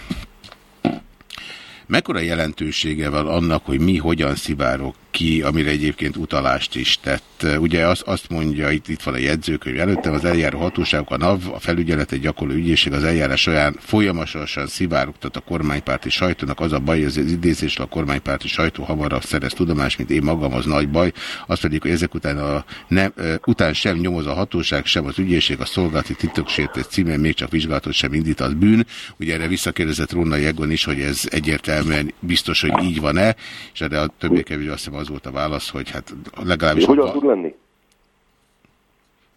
mekkora jelentősége van annak, hogy mi hogyan szivárok ki, amire egyébként utalást is tett? Ugye azt, azt mondja, itt, itt van a jegyzőkönyv előttem, az eljáró hatóságok, a NAV, a felügyelet gyakorló ügyészség az eljárás során folyamatosan szivárogtat a kormánypárti sajtónak. Az a baj, hogy az idézésre a kormánypárti sajtó hamarabb szerez tudomást, mint én magam, az nagy baj. Az pedig, hogy ezek után, a, nem, után sem nyomoz a hatóság, sem az ügyészség, a szolgálati titoksértés címén még csak vizsgálatot sem indít, az bűn. Ugye erre visszakérdezett Róna Jegon is, hogy ez egyértelműen biztos, hogy így van-e, és erre a többé-kevésbé azt hiszem az volt a válasz, hogy hát legalábbis... Hogyan a- tud lenni?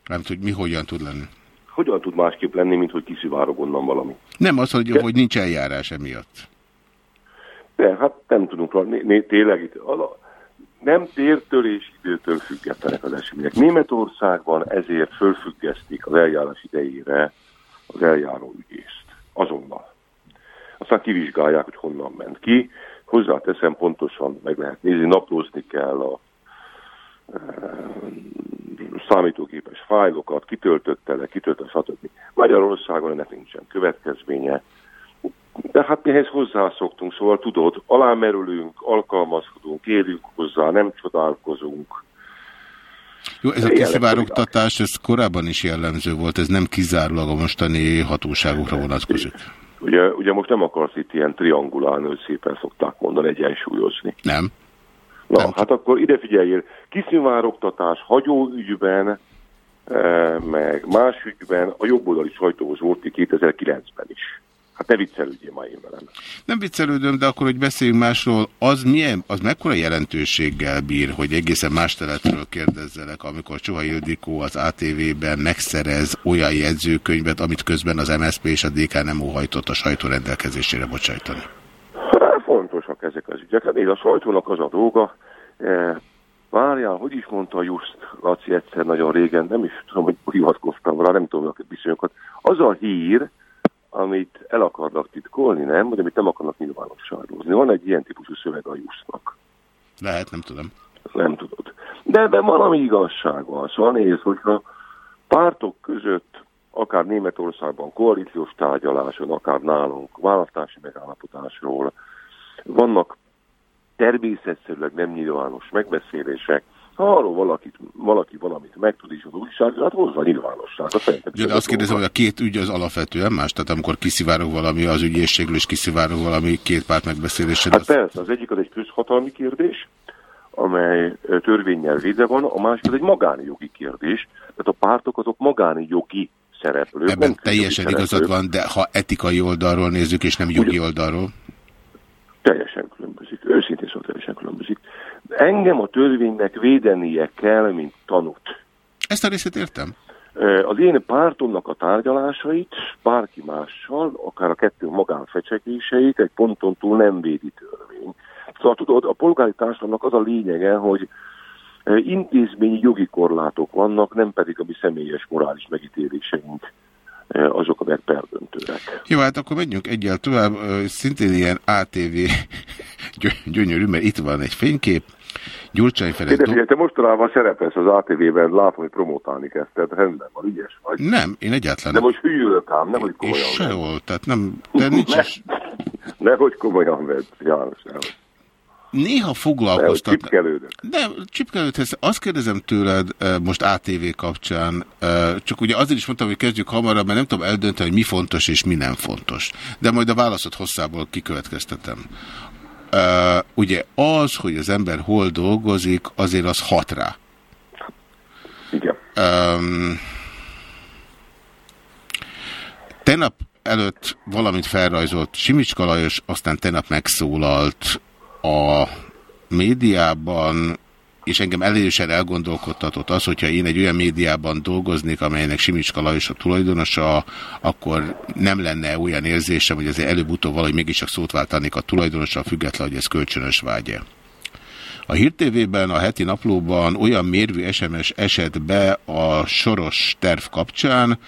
Nem tudom, mi hogyan tud lenni. Hogyan tud másképp lenni, mint hogy kiszivárog onnan valami? Nem az, hogy, hogy nincs eljárás emiatt. De hát nem tudunk, rá- né- né- tényleg itt ala, nem tértől és időtől függetlenek az események. Németországban ezért fölfüggesztik az eljárás idejére az eljáró ügyészt. Azonnal. Aztán kivizsgálják, hogy honnan ment ki. Hozzáteszem, pontosan meg lehet nézni, naplózni kell a e, számítógépes fájlokat, kitöltötte le, kitöltött, stb. Magyarországon ennek nincsen következménye. De hát mi ehhez hozzászoktunk, szóval tudod, alámerülünk, alkalmazkodunk, élünk hozzá, nem csodálkozunk. Jó, ez a kiszivárogtatás, ez korábban is jellemző volt, ez nem kizárólag a mostani hatóságokra vonatkozik. Ugye, ugye most nem akarsz itt ilyen triangulálni, hogy szépen szokták mondani, egyensúlyozni. Nem. Na, hát akkor ide figyeljél, kiszivárogtatás hagyóügyben, eh, meg más ügyben a jobboldali sajtóhoz volt ki 2009-ben is. Hát ne viccelődjél már én velem. Nem viccelődöm, de akkor, hogy beszéljünk másról, az milyen, az mekkora jelentőséggel bír, hogy egészen más teletről kérdezzelek, amikor Csuha Ildikó az ATV-ben megszerez olyan jegyzőkönyvet, amit közben az MSZP és a DK nem óhajtott a sajtó rendelkezésére bocsájtani. Hát fontosak ezek az ügyek. Hát nézd, a sajtónak az a dolga. Eh, várjál, hogy is mondta Just Laci egyszer nagyon régen, nem is tudom, hogy hivatkoztam rá, nem tudom a viszonyokat. Az a hír, amit el akarnak titkolni, nem? Vagy amit nem akarnak nyilvánosságozni. Van egy ilyen típusú szöveg a Justnak. Lehet, nem tudom. Nem tudod. De ebben valami igazság van. Szóval nézd, hogyha pártok között, akár Németországban koalíciós tárgyaláson, akár nálunk választási megállapodásról vannak természetszerűleg nem nyilvános megbeszélések, ha arról valakit, valaki valamit megtud is az újság, hát hozza nyilvánosságot. Szerintem Ugye, de azt kérdezem, hogy a két ügy az alapvetően más, tehát amikor kiszivárog valami az ügyészségről, és kiszivárog valami két párt megbeszélésed, Hát az... persze, az egyik az egy közhatalmi kérdés, amely törvényel védve van, a másik az egy magáni jogi kérdés, tehát a pártok azok magáni jogi szereplők. Ebben teljesen igazad van, de ha etikai oldalról nézzük, és nem jogi oldalról, Teljesen különbözik. Őszintén szóval teljesen különbözik. Engem a törvénynek védenie kell, mint tanút. Ezt a részét értem. Az én pártomnak a tárgyalásait bárki mással, akár a kettő magánfecsekéseit egy ponton túl nem védi törvény. Szóval tudod, a polgári társadalomnak az a lényege, hogy intézményi jogi korlátok vannak, nem pedig a mi személyes morális megítéléseink azok, amelyek perdöntőek. Jó, hát akkor menjünk egyel tovább. Szintén ilyen ATV *laughs* gy- gyönyörű, mert itt van egy fénykép. Gyurcsány Ferenc... Kérdez, figyelj, te mostanában szerepelsz az ATV-ben, látom, hogy promotálni kezdted, rendben van, ügyes vagy. Nem, én egyáltalán De most hülyülök ám, nehogy És komolyan vedd. sehol, tehát nem, de nincs is. Nehogy komolyan vedd, János. nehogy. Néha foglalkoztat. Csipkelődök. Nem, csipkelődhetsz. Azt kérdezem tőled eh, most ATV kapcsán, eh, csak ugye azért is mondtam, hogy kezdjük hamarabb, mert nem tudom eldönteni, hogy mi fontos és mi nem fontos. De majd a válaszot hosszából kikövetkeztetem. Uh, ugye az, hogy az ember hol dolgozik, azért az hat rá. Igen. Um, tegnap előtt valamit felrajzolt Simicska Lajos, aztán tegnap megszólalt a médiában, és engem elősen elgondolkodtatott az, hogyha én egy olyan médiában dolgoznék, amelynek Simicska Lajos a tulajdonosa, akkor nem lenne olyan érzésem, hogy azért előbb-utóbb valahogy mégiscsak szót váltanék a tulajdonossal, független, hogy ez kölcsönös vágya. A Hír a heti naplóban olyan mérvű SMS esett be a soros terv kapcsán,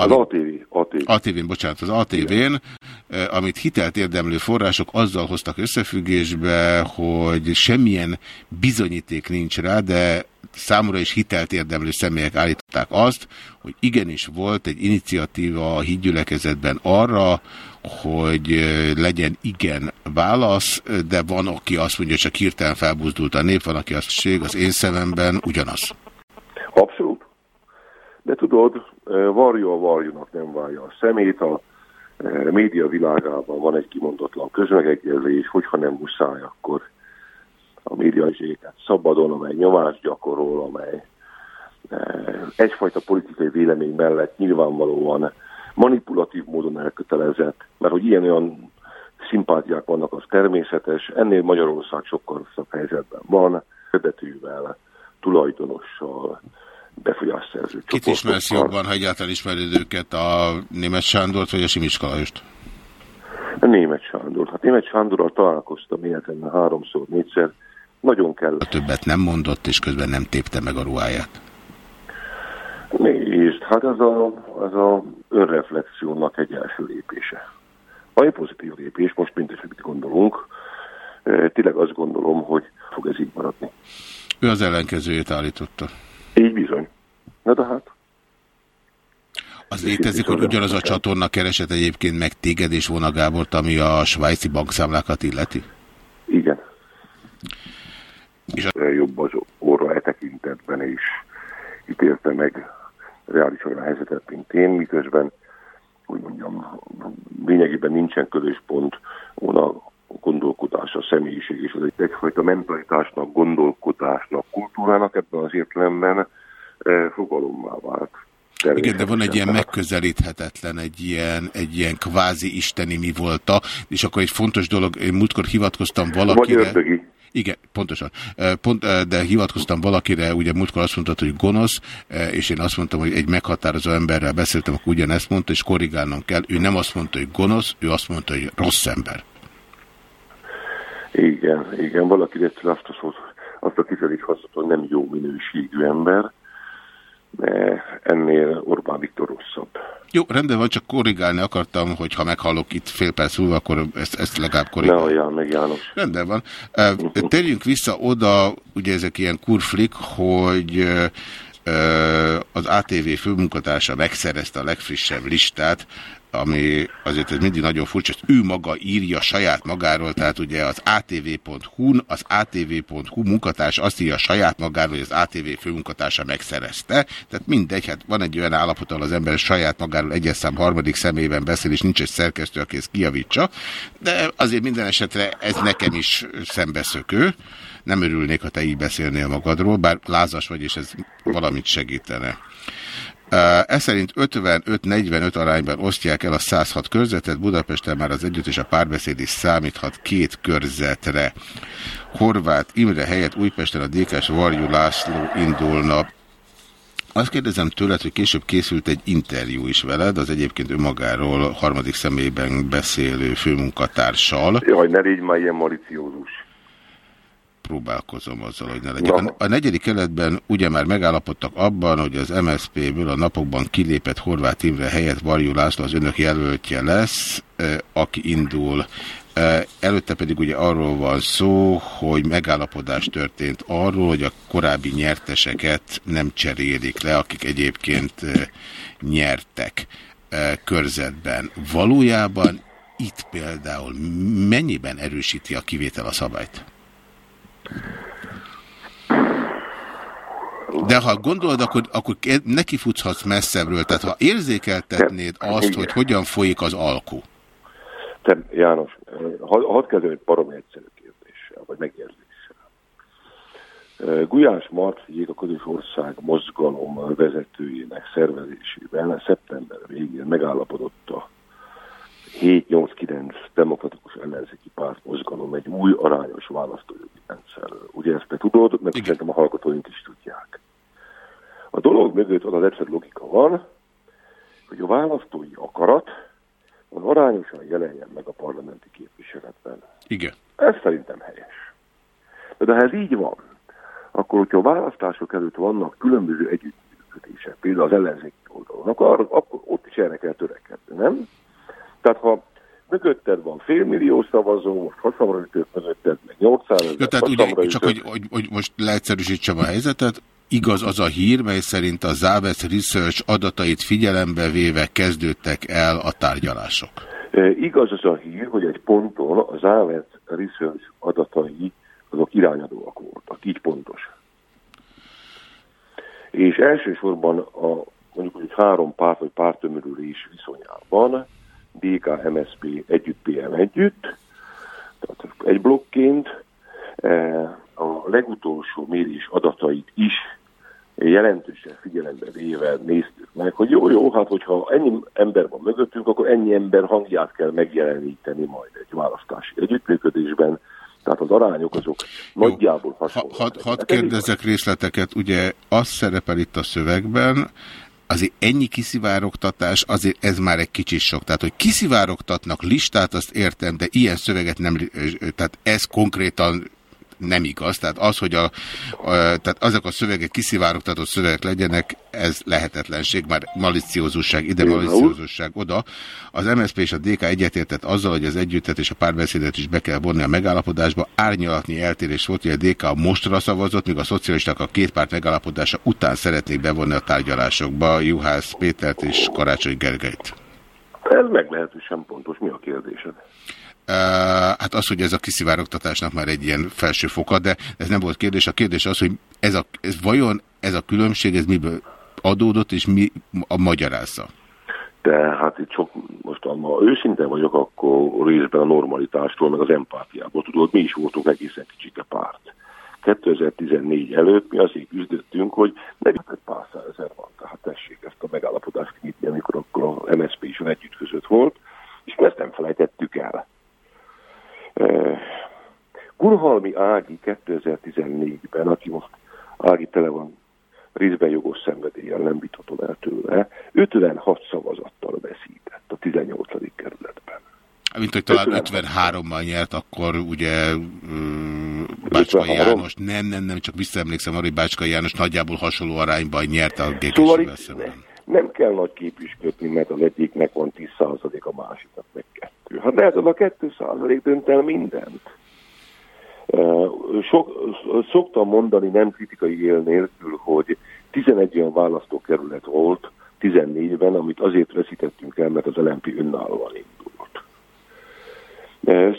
Az ATV, ATV. ATV-n, bocsánat, az ATV-n, eh, amit hitelt érdemlő források azzal hoztak összefüggésbe, hogy semmilyen bizonyíték nincs rá, de számomra is hitelt érdemlő személyek állították azt, hogy igenis volt egy iniciatíva a hídgyülekezetben arra, hogy eh, legyen igen válasz, de van, aki azt mondja, csak hirtelen felbuzdult a nép, van, aki azt ség, az én szememben ugyanaz. Abszolút. De tudod, varjú a varjúnak nem válja a szemét, a média világában van egy kimondatlan közmegegyezés, hogyha nem muszáj, akkor a média is éket szabadon, amely nyomást gyakorol, amely egyfajta politikai vélemény mellett nyilvánvalóan manipulatív módon elkötelezett, mert hogy ilyen-olyan szimpátiák vannak, az természetes. Ennél Magyarország sokkal rosszabb helyzetben van, vezetővel, tulajdonossal, befolyásszerző Kit ismersz csoportokkal. jobban, ha egyáltalán ismered őket, a német Sándort vagy a Simics Kalajost? A német Sándor. Hát német Sándorral találkoztam életemben háromszor, négyszer. Nagyon kell. Többet nem mondott, és közben nem tépte meg a ruháját. Nézd, hát ez a, ez a önreflexiónak egy első lépése. Ami pozitív lépés, most is mit gondolunk, tényleg azt gondolom, hogy fog ez így maradni. Ő az ellenkezőjét állította. Így bizony. Na de hát, Az létezik, hogy ugyanaz a csatorna keresett egyébként meg téged és Vona Gábort, ami a svájci bankszámlákat illeti? igen. És jobb az orra e tekintetben is ítélte meg reálisan a helyzetet, mint én, miközben, hogy mondjam, lényegében nincsen közös pont volna gondolkodása, személyiség, és az egy egyfajta mentalitásnak, gondolkodásnak, kultúrának ebben az értelemben eh, fogalommá vált. Igen, de van egy ilyen megközelíthetetlen, egy ilyen, egy ilyen kvázi isteni mi volta, és akkor egy fontos dolog, én múltkor hivatkoztam Vagy valakire. ördögi. Igen, pontosan. Eh, Pont, eh, de hivatkoztam valakire, ugye múltkor azt mondtad, hogy gonosz, és én azt mondtam, hogy egy meghatározó emberrel beszéltem, akkor ugyanezt mondta, és korrigálnom kell. Ő nem azt mondta, hogy gonosz, ő azt mondta, hogy rossz ember. Igen, igen, valaki egyszer azt a, szót, azt a kifejezést használt, hogy nem jó minőségű ember, de ennél Orbán Viktor rosszabb. Jó, rendben van, csak korrigálni akartam, hogy ha meghallok itt fél perc múlva, akkor ezt, ezt legalább Ne korrigálni. halljál meg, János. Rendben van. Térjünk vissza oda, ugye ezek ilyen kurflik, hogy az ATV főmunkatársa megszerezte a legfrissebb listát, ami azért ez mindig nagyon furcsa, ezt ő maga írja saját magáról, tehát ugye az atv.hu-n, az atv.hu munkatárs azt írja saját magáról, hogy az ATV főmunkatársa megszerezte, tehát mindegy, hát van egy olyan állapot, ahol az ember saját magáról egyes szám harmadik személyben beszél, és nincs egy szerkesztő, aki ezt kijavítsa, de azért minden esetre ez nekem is szembeszökő, nem örülnék, ha te így beszélnél magadról, bár lázas vagy, és ez valamit segítene. Ez szerint 55-45 arányban osztják el a 106 körzetet, Budapesten már az együtt és a párbeszéd is számíthat két körzetre. Horváth Imre helyett Újpesten a DK-s Varjú László indulna. Azt kérdezem tőled, hogy később készült egy interjú is veled, az egyébként önmagáról harmadik személyben beszélő főmunkatársal. Jaj, ne légy már ilyen maliciózus. Próbálkozom azzal, hogy ne legyek. A, a negyedik keletben ugye már megállapodtak abban, hogy az MSZP-ből a napokban kilépett Horváth Imre helyett Varjú László az önök jelöltje lesz, eh, aki indul. Eh, Előtte pedig ugye arról van szó, hogy megállapodás történt arról, hogy a korábbi nyerteseket nem cserélik le, akik egyébként eh, nyertek körzetben. Valójában itt például mennyiben erősíti a kivétel a szabályt? De ha gondolod, akkor, akkor nekifuthatsz messzebbről. Tehát ha érzékeltetnéd azt, hogy hogyan folyik az alkú. Te, János, hadd had kezdem egy parom egyszerű kérdéssel, vagy megjegyzéssel. Eh, Gulyás Marciék a közös ország mozgalom vezetőjének szervezésében szeptember végén megállapodott a 7-8-9 demokratikus ellenzéki párt mozgalom egy új arányos választójogi rendszerről. Ugye ezt te tudod, meg szerintem a hallgatóink is tudják. A dolog mögött az az egyszerű logika van, hogy a választói akarat az arányosan jelenjen meg a parlamenti képviseletben. Igen. Ez szerintem helyes. De ha ez így van, akkor hogyha a választások előtt vannak különböző együttműködések, például az ellenzéki oldalon, akkor, akkor ott is erre kell törekedni, nem? Tehát ha mögötted van félmillió szavazó, most hasamra ütők mögötted, meg 800 ezer, tehát ugye, csak hogy, hogy, hogy most leegyszerűsítsem a helyzetet, igaz az a hír, mely szerint a Závec Research adatait figyelembe véve kezdődtek el a tárgyalások. E, Igaz az a hír, hogy egy ponton az Ávet Research adatai azok irányadóak voltak, így pontos. És elsősorban a mondjuk, hogy három párt vagy pártömörülés viszonyában DK, MSP együtt, PM együtt, tehát egy blokként e, a legutolsó mérés adatait is jelentősen figyelembe véve néztük meg, hogy jó, jó, hát hogyha ennyi ember van mögöttünk, akkor ennyi ember hangját kell megjeleníteni majd egy választási együttműködésben, tehát az arányok azok nagyjából hasonlóak. Hadd had kérdezzek részleteket, ugye az szerepel itt a szövegben, azért ennyi kiszivárogtatás, azért ez már egy kicsit sok. Tehát, hogy kiszivárogtatnak listát, azt értem, de ilyen szöveget nem, tehát ez konkrétan nem igaz. Tehát az, hogy a, a, tehát azok a szövegek kiszivárogtatott szövegek legyenek, ez lehetetlenség, már maliciózusság ide, maliciózusság oda. Az MSZP és a DK egyetértett azzal, hogy az együttet és a párbeszédet is be kell vonni a megállapodásba. Árnyalatni eltérés volt, hogy a DK mostra szavazott, míg a szocialisták a két párt megállapodása után szeretnék bevonni a tárgyalásokba Juhász Pétert és Karácsony Gergelyt. Ez meglehetősen pontos. Mi a kérdésed? Hát az, hogy ez a kiszivárogtatásnak már egy ilyen felső foka, de ez nem volt kérdés. A kérdés az, hogy ez, a, ez vajon ez a különbség, ez miből adódott, és mi a magyarázza? Tehát itt sok, most ha őszinte vagyok, akkor részben a normalitástól, meg az empátiából tudod, mi is voltunk egészen kicsike párt. 2014 előtt mi azért küzdöttünk, hogy ne egy pár százezer van, tehát tessék ezt a megállapodást kinyitni, amikor akkor a MSZP is együtt között volt, és ezt nem felejtettük el. Kurhalmi Ági 2014-ben, aki most Ági tele van részben jogos szenvedéllyel, nem vitatom el tőle, 56 szavazattal veszített a 18. kerületben. Mint hogy talán 53-mal nyert, akkor ugye Bácskai János, nem, nem, nem, csak visszaemlékszem arra, hogy Bácskai János nagyjából hasonló arányban nyert a Szóval itt szemben. Nem kell nagy képüsködni, mert az egyiknek van 10% a másiknak meg kettő. Hát lehet, az a 2% dönt el mindent. Sok, szoktam mondani nem kritikai él nélkül, hogy 11 olyan választókerület volt 14-ben, amit azért veszítettünk el, mert az LMP önállóan indult.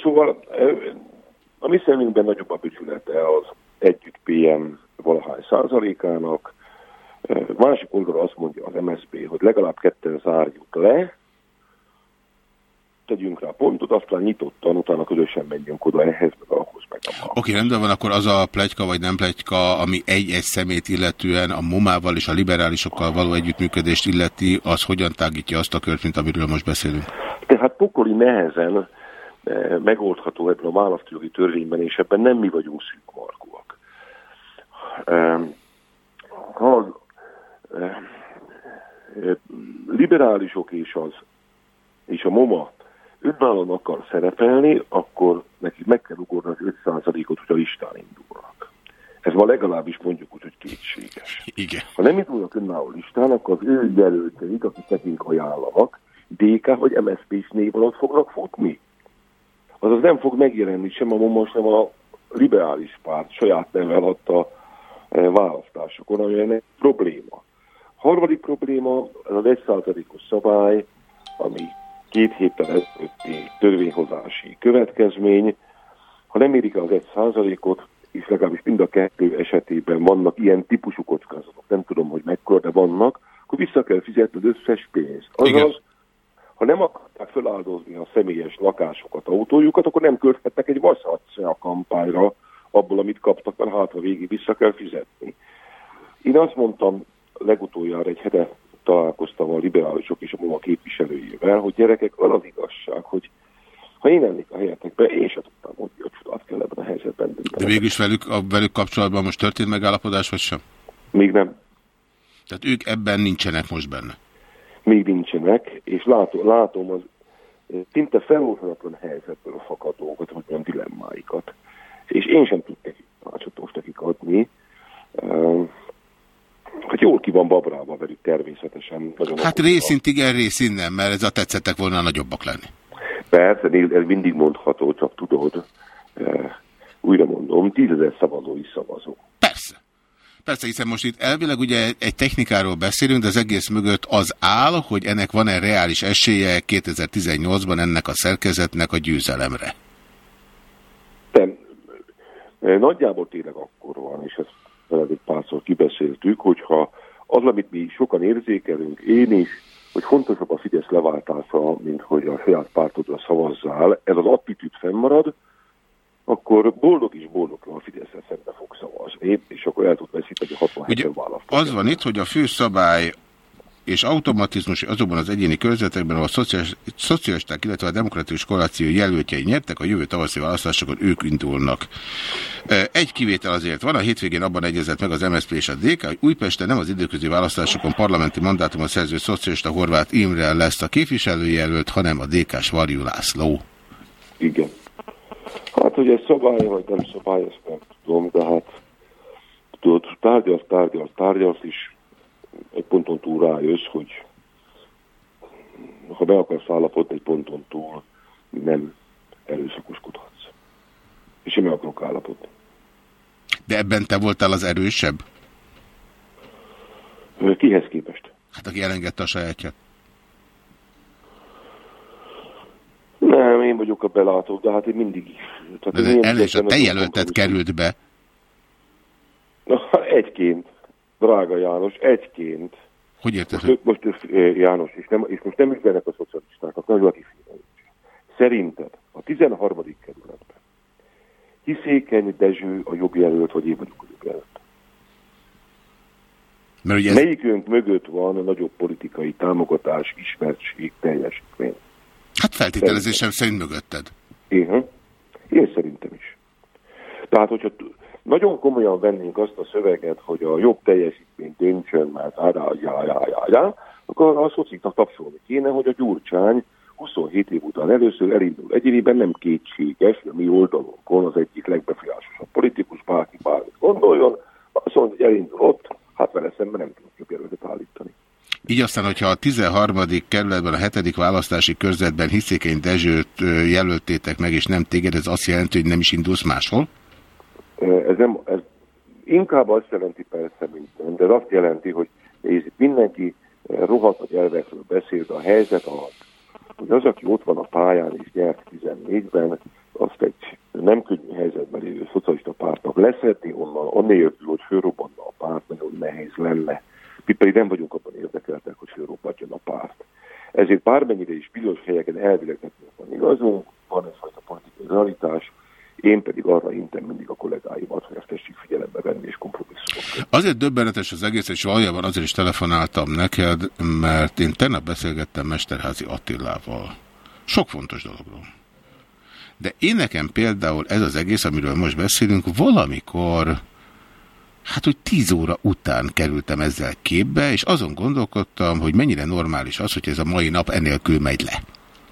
Szóval a mi szemünkben nagyobb a becsülete az együtt PM valahány százalékának, Másik oldalra azt mondja az MSZP, hogy legalább ketten zárjuk le, tegyünk rá pontot, aztán nyitottan, utána közösen menjünk oda ehhez, meg ahhoz, meg Oké, rendben van, akkor az a plegyka vagy nem plegyka, ami egy-egy szemét illetően a momával és a liberálisokkal való együttműködést illeti, az hogyan tágítja azt a kört, mint amiről most beszélünk? Tehát pokoli nehezen eh, megoldható ebben a választójogi törvényben, és ebben nem mi vagyunk szűkmarkúak. Eh, ha az eh, eh, liberálisok és az és a MOMA önállóan akar szerepelni, akkor neki meg kell ugorni az 5%-ot, hogy a listán indulnak. Ez ma legalábbis mondjuk úgy, hogy kétséges. Igen. Ha nem indulnak önálló listán, akkor az ő jelölteik, akik nekünk ajánlanak, DK vagy MSZP-s név alatt fognak futni. Azaz nem fog megjelenni sem a MOMA, sem a liberális párt saját neve alatt a eh, választásokon, ami ennek probléma. Harmadik probléma, ez az 1%-os szabály, ami két héttel ezelőtti törvényhozási következmény. Ha nem érik el az egy százalékot, és legalábbis mind a kettő esetében vannak ilyen típusú kockázatok, nem tudom, hogy mekkora, de vannak, akkor vissza kell fizetni az összes pénzt. Azaz, ha nem akarták feláldozni a személyes lakásokat, autójukat, akkor nem költhetnek egy vasszatsz a kampányra abból, amit kaptak, mert hát a végig vissza kell fizetni. Én azt mondtam legutoljára egy hete találkoztam a liberálisok és a MOMA képviselőjével, hogy gyerekek, az az igazság, hogy ha én lennék a helyetekben, én sem tudtam, hogy a csodát kell ebben a helyzetben De dönteni. végülis velük, a, velük kapcsolatban most történt megállapodás, vagy sem? Még nem. Tehát ők ebben nincsenek most benne. Még nincsenek, és látom, látom az szinte feloldhatatlan helyzetből fakadókat, vagy olyan dilemmáikat. És én sem tudtam tanácsot most nekik adni. Hát jól ki van babrálva velük természetesen. Nagyon Hát részint igen, részint nem, mert ez a tetszettek volna nagyobbak lenni. Persze, ez mindig mondható, csak tudod, uh, újra mondom, tízezer szavazó is szavazó. Persze. Persze, hiszen most itt elvileg ugye egy technikáról beszélünk, de az egész mögött az áll, hogy ennek van-e reális esélye 2018-ban ennek a szerkezetnek a győzelemre. De e, nagyjából tényleg akkor van, és ezt veled egy párszor kibeszéltük, hogyha az, amit mi sokan érzékelünk, én is, hogy fontosabb a Fidesz leváltása, mint hogy a saját pártodra szavazzál, ez az attitűd fennmarad, akkor boldog is boldoglan a fidesz szembe fog szavazni, és akkor el tud veszíteni 67 választót. Az van itt, hogy a főszabály és automatizmus azokban az egyéni körzetekben, ahol a szocialisták, illetve a demokratikus koalíció jelöltjei nyertek, a jövő tavaszi választásokon ők indulnak. Egy kivétel azért van, a hétvégén abban egyezett meg az MSZP és a DK, hogy Újpesten nem az időközi választásokon parlamenti mandátumot szerző szocialista Horváth Imre lesz a képviselőjelölt, hanem a DK-s Varjú László. Igen. Hát, hogy ez szabály, vagy nem szabály, ezt nem tudom, de hát tudod, tárgyalsz, tárgyalsz, tárgyalsz is, egy ponton túl rájössz, hogy ha be akarsz állapodni egy ponton túl, nem erőszakoskodhatsz. És én meg akarok állapodni. De ebben te voltál az erősebb? Kihez képest? Hát aki elengedte a sajátját. Nem, én vagyok a belátó, de hát én mindig is. Tehát de el és a te jelöltet került be. Na, *laughs* egyként, drága János, egyként. Hogy érted? Most, most eh, János, és, nem, és most nem üzenek a szocialistákat, nagyon aki Szerinted a 13. kerületben Hiszékeny Dezső a jobb jelölt, vagy én vagyok a jobb jelölt? Mert ugye ez... Melyikünk mögött van a nagyobb politikai támogatás, ismertség, teljesítmény? Hát feltételezésem szerint mögötted. Igen. Én szerintem is. Tehát, hogyha nagyon komolyan vennénk azt a szöveget, hogy a jobb teljesítmény döntsön, mert ára, já, já, já, já, akkor a szociknak tapsolni kéne, hogy a Gyurcsány 27 év után először elindul egyéniben, nem kétséges, a mi oldalunkon az egyik legbefolyásosabb politikus, bárki bármit gondoljon, azt mondja, hogy elindul ott, hát vele szemben nem tudok jobb jelöltet állítani. Így aztán, hogyha a 13. kerületben, a 7. választási körzetben Hiszékeny Dezsőt jelöltétek meg, és nem téged, ez azt jelenti, hogy nem is indulsz máshol? Ez, nem, ez inkább azt jelenti persze, mint de azt jelenti, hogy nézd, mindenki rohadt elvekről beszél, de a helyzet az, hogy az, aki ott van a pályán és nyert 14-ben, azt egy nem könnyű helyzetben lévő szocialista pártnak leszedni onnan, annélkül, hogy fölrobbanna a párt, nagyon nehéz lenne. Mi pedig nem vagyunk abban érdekeltek, hogy fölrobbadjon a párt. Ezért bármennyire is bizonyos helyeken elvileg nekünk van igazunk, van egyfajta politikai realitás, én pedig arra intem mindig a kollégáimat, hogy ezt tessék figyelembe venni és kompromisszumot. Azért döbbenetes az egész, és valójában azért is telefonáltam neked, mert én tegnap beszélgettem Mesterházi Attilával. Sok fontos dologról. De én nekem például ez az egész, amiről most beszélünk, valamikor Hát, hogy tíz óra után kerültem ezzel képbe, és azon gondolkodtam, hogy mennyire normális az, hogy ez a mai nap enélkül megy le.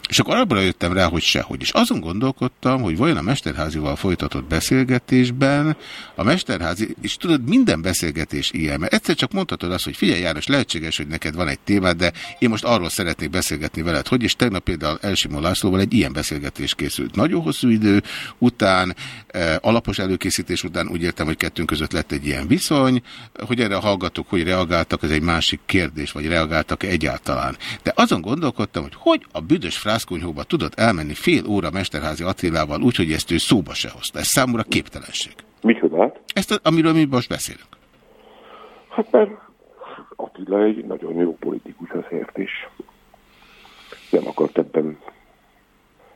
És akkor arra jöttem rá, hogy sehogy. És azon gondolkodtam, hogy vajon a Mesterházival folytatott beszélgetésben a Mesterházi, és tudod, minden beszélgetés ilyen, mert egyszer csak mondhatod azt, hogy figyelj János, lehetséges, hogy neked van egy témád, de én most arról szeretnék beszélgetni veled, hogy, és tegnap például Elsimó Lászlóval egy ilyen beszélgetés készült. Nagyon hosszú idő után, eh, alapos előkészítés után úgy értem, hogy kettőnk között lett egy ilyen viszony, hogy erre hallgatók hogy reagáltak, ez egy másik kérdés, vagy reagáltak -e egyáltalán. De azon gondolkodtam, hogy hogy a büdös frászkonyhóba tudott elmenni fél óra Mesterházi Attilával úgy, hogy ezt ő szóba se hozta. Ez számomra képtelenség. Micsodát? Ezt, amiről mi most beszélünk. Hát mert Attila egy nagyon jó politikus azért is. Nem akart ebben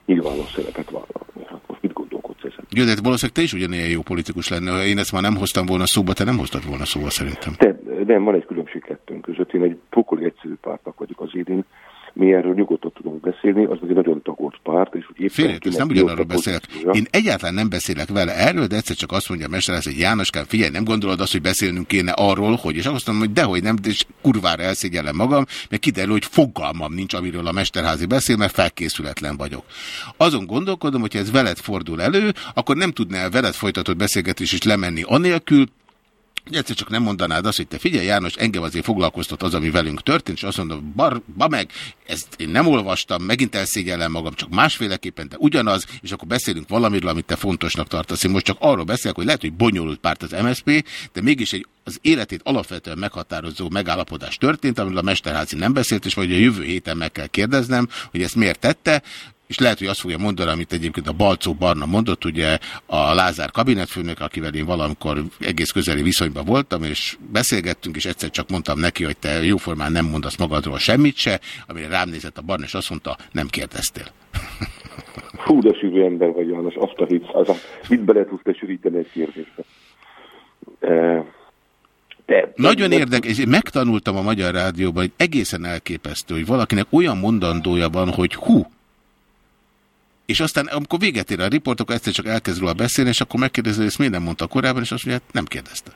nyilvános szerepet vállalni. Hát most mit gondolkodsz ezen? Jó, de valószínűleg te is ugyanilyen jó politikus lenne. Ha én ezt már nem hoztam volna szóba, te nem hoztad volna szóba szerintem. De, nem, van egy különbség kettőnk között. Én egy pokoli egyszerű pártnak vagyok az idén. Mi erről nyugodtan tudunk beszélni, az egy nagyon tagolt párt, és hogy ezt kinek nem ugyanarról beszélek. Én egyáltalán nem beszélek vele erről, de egyszer csak azt mondja a mesterház, hogy Jánoskám, figyelj, nem gondolod azt, hogy beszélnünk kéne arról, hogy, és azt mondom, hogy dehogy nem, és kurvára elszégyellem magam, mert kiderül, hogy fogalmam nincs, amiről a mesterházi beszél, mert felkészületlen vagyok. Azon gondolkodom, hogy ha ez veled fordul elő, akkor nem tudná veled folytatott beszélgetés is lemenni anélkül, egyszer csak nem mondanád azt, hogy te figyelj János, engem azért foglalkoztat az, ami velünk történt, és azt mondom, bar, ba meg, ezt én nem olvastam, megint elszégyellem magam, csak másféleképpen, de ugyanaz, és akkor beszélünk valamiről, amit te fontosnak tartasz. Én most csak arról beszélek, hogy lehet, hogy bonyolult párt az MSP, de mégis egy az életét alapvetően meghatározó megállapodás történt, amiről a Mesterházi nem beszélt, és majd a jövő héten meg kell kérdeznem, hogy ezt miért tette, és lehet, hogy azt fogja mondani, amit egyébként a Balcó Barna mondott, ugye a Lázár kabinetfőnök, akivel én valamikor egész közeli viszonyban voltam, és beszélgettünk, és egyszer csak mondtam neki, hogy te jóformán nem mondasz magadról semmit se, amire rám nézett a Barna, és azt mondta, nem kérdeztél. *laughs* Fú, de sűrű ember vagy, János, azt a hit, az a, mit bele tudsz te sűríteni egy kérdésbe. E, de, Nagyon érdekes, én megtanultam a Magyar Rádióban, hogy egészen elképesztő, hogy valakinek olyan mondandója van, hogy hú, és aztán, amikor véget ér a riport, akkor egyszer csak elkezd róla beszélni, és akkor megkérdezi, hogy ezt miért nem mondta korábban, és azt mondja, hát nem kérdezte.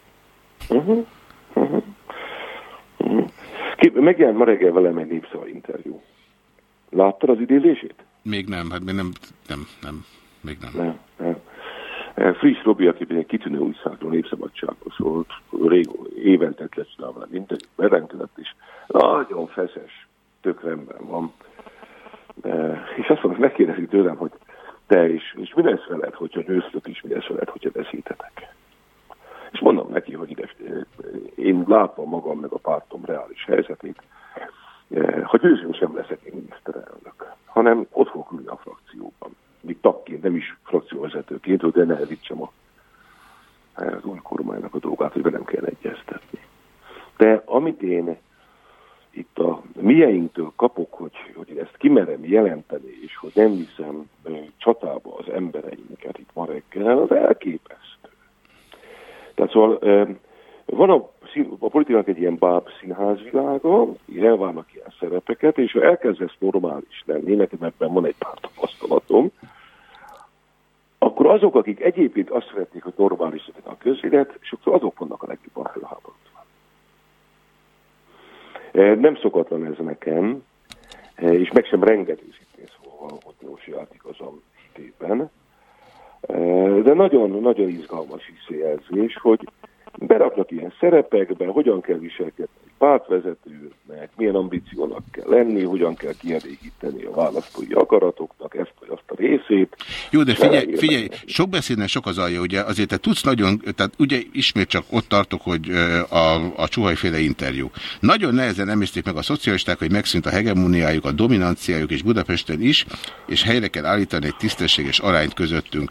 Uh-huh. Uh-huh. Uh-huh. Kép, megjelent ma reggel velem egy népszava interjú. Láttad az idézését? Még nem, hát még nem, nem, nem, még nem. Nem, nem. Eh, Friss Robi, aki egy kitűnő újságról, népszabadságról szólt, rég, évente lesz velem interjú, berenkedett is. Nagyon feszes, tök rendben van. És azt mondom, megkérdezi tőlem, hogy te is, és mi lesz veled, hogyha győztök is, mi lesz veled, hogyha veszítetek. És mondom neki, hogy ide, én látom magam meg a pártom reális helyzetét, ha győzünk sem leszek én miniszterelnök, hanem ott fogok ülni a frakcióban. Még tagként, nem is frakcióvezetőként, hogy de nehezítsem a, az új kormánynak a dolgát, hogy velem kell egyeztetni. De amit én itt a mieinktől kapok, hogy, hogy ezt kimerem jelenteni, és hogy nem viszem csatába az embereinket itt ma reggel, az elképesztő. Tehát szóval van a, a politikának egy ilyen báb színházvilága, elvárnak ilyen szerepeket, és ha elkezdesz normális lenni, nekem ebben van egy pár tapasztalatom, akkor azok, akik egyébként azt szeretnék, hogy normális legyen a közélet, sokszor azok vannak a legjobban felháborodva. Nem szokatlan ez nekem, és meg sem rengető szintén szóval, hogy Jósi játék azon hitében. De nagyon-nagyon izgalmas visszajelzés, hogy beraknak ilyen szerepekbe, hogyan kell viselkedni pártvezetőnek, milyen ambíciónak kell lenni, hogyan kell kielégíteni a választói akaratoknak ezt vagy azt a részét. Jó, de figyelj, figyelj, sok beszédnek sok az alja, ugye azért te tudsz nagyon, tehát ugye ismét csak ott tartok, hogy a, a csuhajféle interjú. Nagyon nehezen emészték meg a szocialisták, hogy megszűnt a hegemoniájuk, a dominanciájuk és Budapesten is, és helyre kell állítani egy tisztességes arányt közöttünk.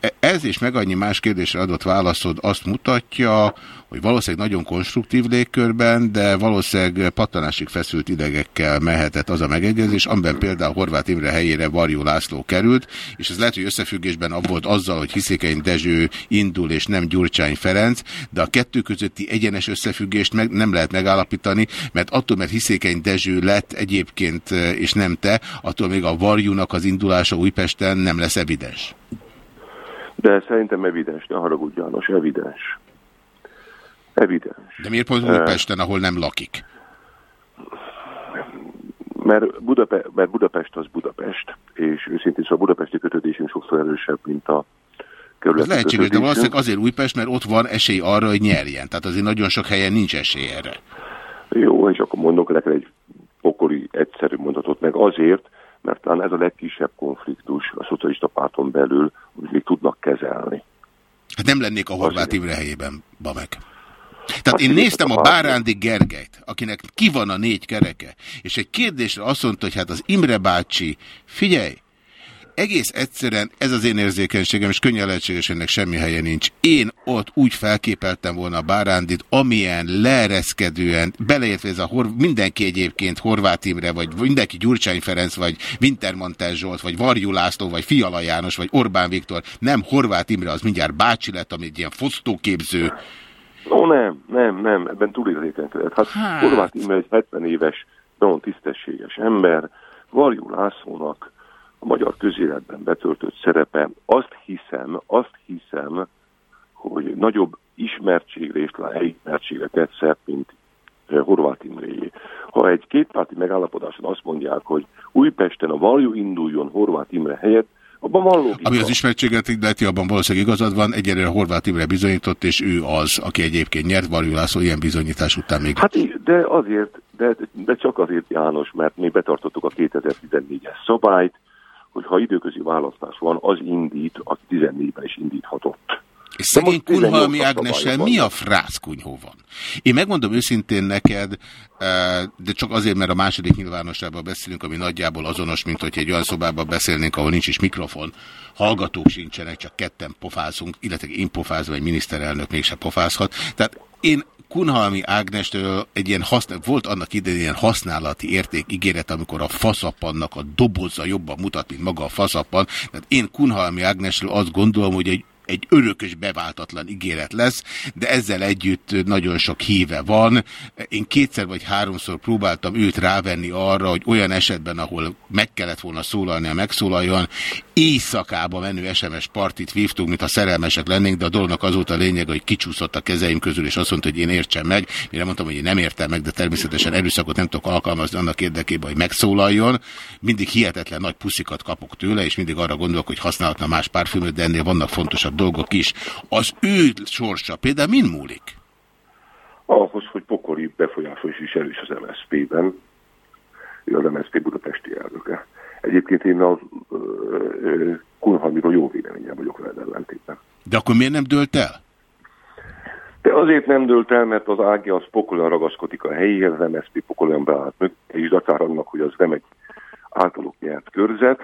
E- Ez és meg annyi más kérdésre adott válaszod azt mutatja, hogy valószínűleg nagyon konstruktív légkörben, de valószínűleg pattanásig feszült idegekkel mehetett az a megegyezés, amiben például Horváth Imre helyére Varjó László került, és ez lehet, hogy összefüggésben volt azzal, hogy Hiszékeny Dezső indul, és nem Gyurcsány Ferenc, de a kettő közötti egyenes összefüggést meg nem lehet megállapítani, mert attól, mert Hiszékeny Dezső lett egyébként, és nem te, attól még a Varjúnak az indulása Újpesten nem lesz evidens. De szerintem evidens, ne haragudj János, evidens. Evidens. De miért pont Újpesten, ahol nem lakik? Mert, Budape, mert Budapest az Budapest, és őszintén szóval a budapesti kötődésünk sokszor erősebb, mint a Ez kerületi lehetséges, de valószínűleg azért Újpest, mert ott van esély arra, hogy nyerjen. Tehát azért nagyon sok helyen nincs esély erre. Jó, és akkor mondok neked egy pokoli, egyszerű mondatot, meg azért, mert talán ez a legkisebb konfliktus a szocialista párton belül, hogy még tudnak kezelni. Hát nem lennék a Horváth Imre helyében, ba meg. Tehát én néztem a Bárándi Gergelyt, akinek ki van a négy kereke, és egy kérdésre azt mondta, hogy hát az Imre bácsi, figyelj, egész egyszerűen ez az én érzékenységem, és könnyen lehetséges, ennek semmi helye nincs. Én ott úgy felképeltem volna a Bárándit, amilyen leereszkedően, beleértve ez a hor, mindenki egyébként Horváth Imre, vagy mindenki Gyurcsány Ferenc, vagy Wintermantel Zsolt, vagy Varjú László, vagy Fiala János, vagy Orbán Viktor, nem Horváth Imre, az mindjárt bácsi lett, ami egy ilyen fosztóképző. Ó, nem, nem, nem, ebben túlérzékenykedett. Hát, Hát. Horváth Imre egy 70 éves nagyon tisztességes ember, Varjú Lászlónak a magyar közéletben betöltött szerepe, azt hiszem, azt hiszem, hogy nagyobb ismertségre és talán elismertségre tett szert, mint eh, Horváth Imréjé. Ha egy kétpárti megállapodáson azt mondják, hogy Újpesten a Valjú induljon Horváth Imre helyett, abban van logika. Ami az ismertséget illeti, abban valószínűleg igazad van. Egyelőre Horváth Imre bizonyított, és ő az, aki egyébként nyert. Varjú László ilyen bizonyítás után még. Hát de azért, de, de csak azért János, mert mi betartottuk a 2014-es szabályt, hogy ha időközi választás van, az indít, az 14-ben is indíthatott. És szegény most 18 Kunhalmi Ágnessel mi a frász kunyhó van? Én megmondom őszintén neked, eh, de csak azért, mert a második nyilvánosságban beszélünk, ami nagyjából azonos, mint hogy egy olyan szobában beszélnénk, ahol nincs is mikrofon, hallgatók sincsenek, csak ketten pofázunk, illetve én pofázom, egy miniszterelnök mégse pofázhat. Tehát én Kunhalmi Ágnestől egy ilyen haszn... volt annak idején ilyen használati érték ígéret, amikor a faszapannak a doboza jobban mutat, mint maga a faszapan. Tehát én Kunhalmi Ágnesről azt gondolom, hogy egy egy örökös beváltatlan ígéret lesz, de ezzel együtt nagyon sok híve van. Én kétszer vagy háromszor próbáltam őt rávenni arra, hogy olyan esetben, ahol meg kellett volna szólalnia, megszólaljon, éjszakába menő SMS partit vívtunk, mintha szerelmesek lennénk, de a dolognak az a lényeg, hogy kicsúszott a kezeim közül, és azt mondta, hogy én értsem meg. Mire mondtam, hogy én nem értem meg, de természetesen erőszakot nem tudok alkalmazni annak érdekében, hogy megszólaljon. Mindig hihetetlen nagy puszikat kapok tőle, és mindig arra gondolok, hogy használhatna más párfümöt, de ennél vannak fontosabb dolgok is. Az ő sorsa például min múlik? Ahhoz, hogy pokoli befolyásos is erős az MSZP-ben, ő az MSZP budapesti elnöke. Egyébként én az Kunhalmiról jó véleményen vagyok veled ellentétben. De akkor miért nem dőlt el? De azért nem dőlt el, mert az Ági az pokolyan ragaszkodik a helyéhez, az MSZP pokolyan beállt mögé, és dacár annak, hogy az nem egy általuk nyert körzet,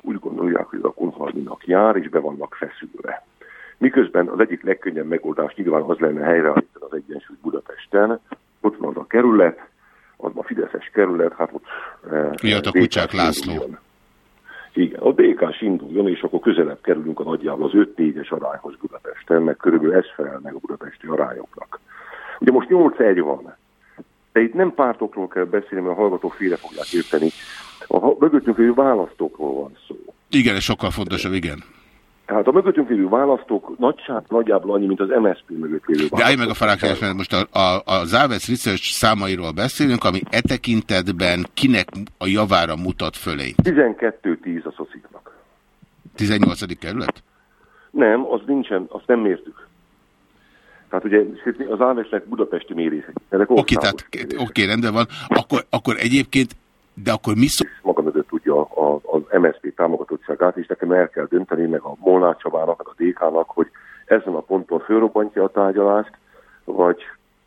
úgy gondolják, hogy a Kunhalminak jár, és be vannak feszülve. Miközben az egyik legkönnyebb megoldás nyilván az lenne helyreállítani az egyensúlyt Budapesten, ott van az a kerület, az a Fideszes kerület, hát ott... eh, DK-s Kucsák László. induljon. Igen, a DK-s induljon, és akkor közelebb kerülünk a nagyjából az 5-4-es arányhoz Budapesten, meg körülbelül ez felel meg a budapesti arányoknak. Ugye most 8-1 van, de itt nem pártokról kell beszélni, mert a hallgatók félre fogják érteni. A mögöttünk lévő választókról van szó. Igen, ez sokkal fontosabb, igen. Tehát a mögöttünk lévő választók nagyság nagyjából annyi, mint az MSZP mögött lévő De állj választók. meg a farákjás, mert most a, a, a Závesz Research számairól beszélünk, ami e tekintetben kinek a javára mutat fölé. 12-10 a szociknak. 18. kerület? Nem, az nincsen, azt nem mértük. Tehát ugye az Ávesnek budapesti mérések. Oké, tehát oké, rendben van. Akkor, akkor egyébként, de akkor mi szó... maga mögött tudja a, az MSZP támogatottságát, és nekem el kell dönteni, meg a Molnár Csabának, meg a DK-nak, hogy ezen a ponton fölrobbantja a tárgyalást, vagy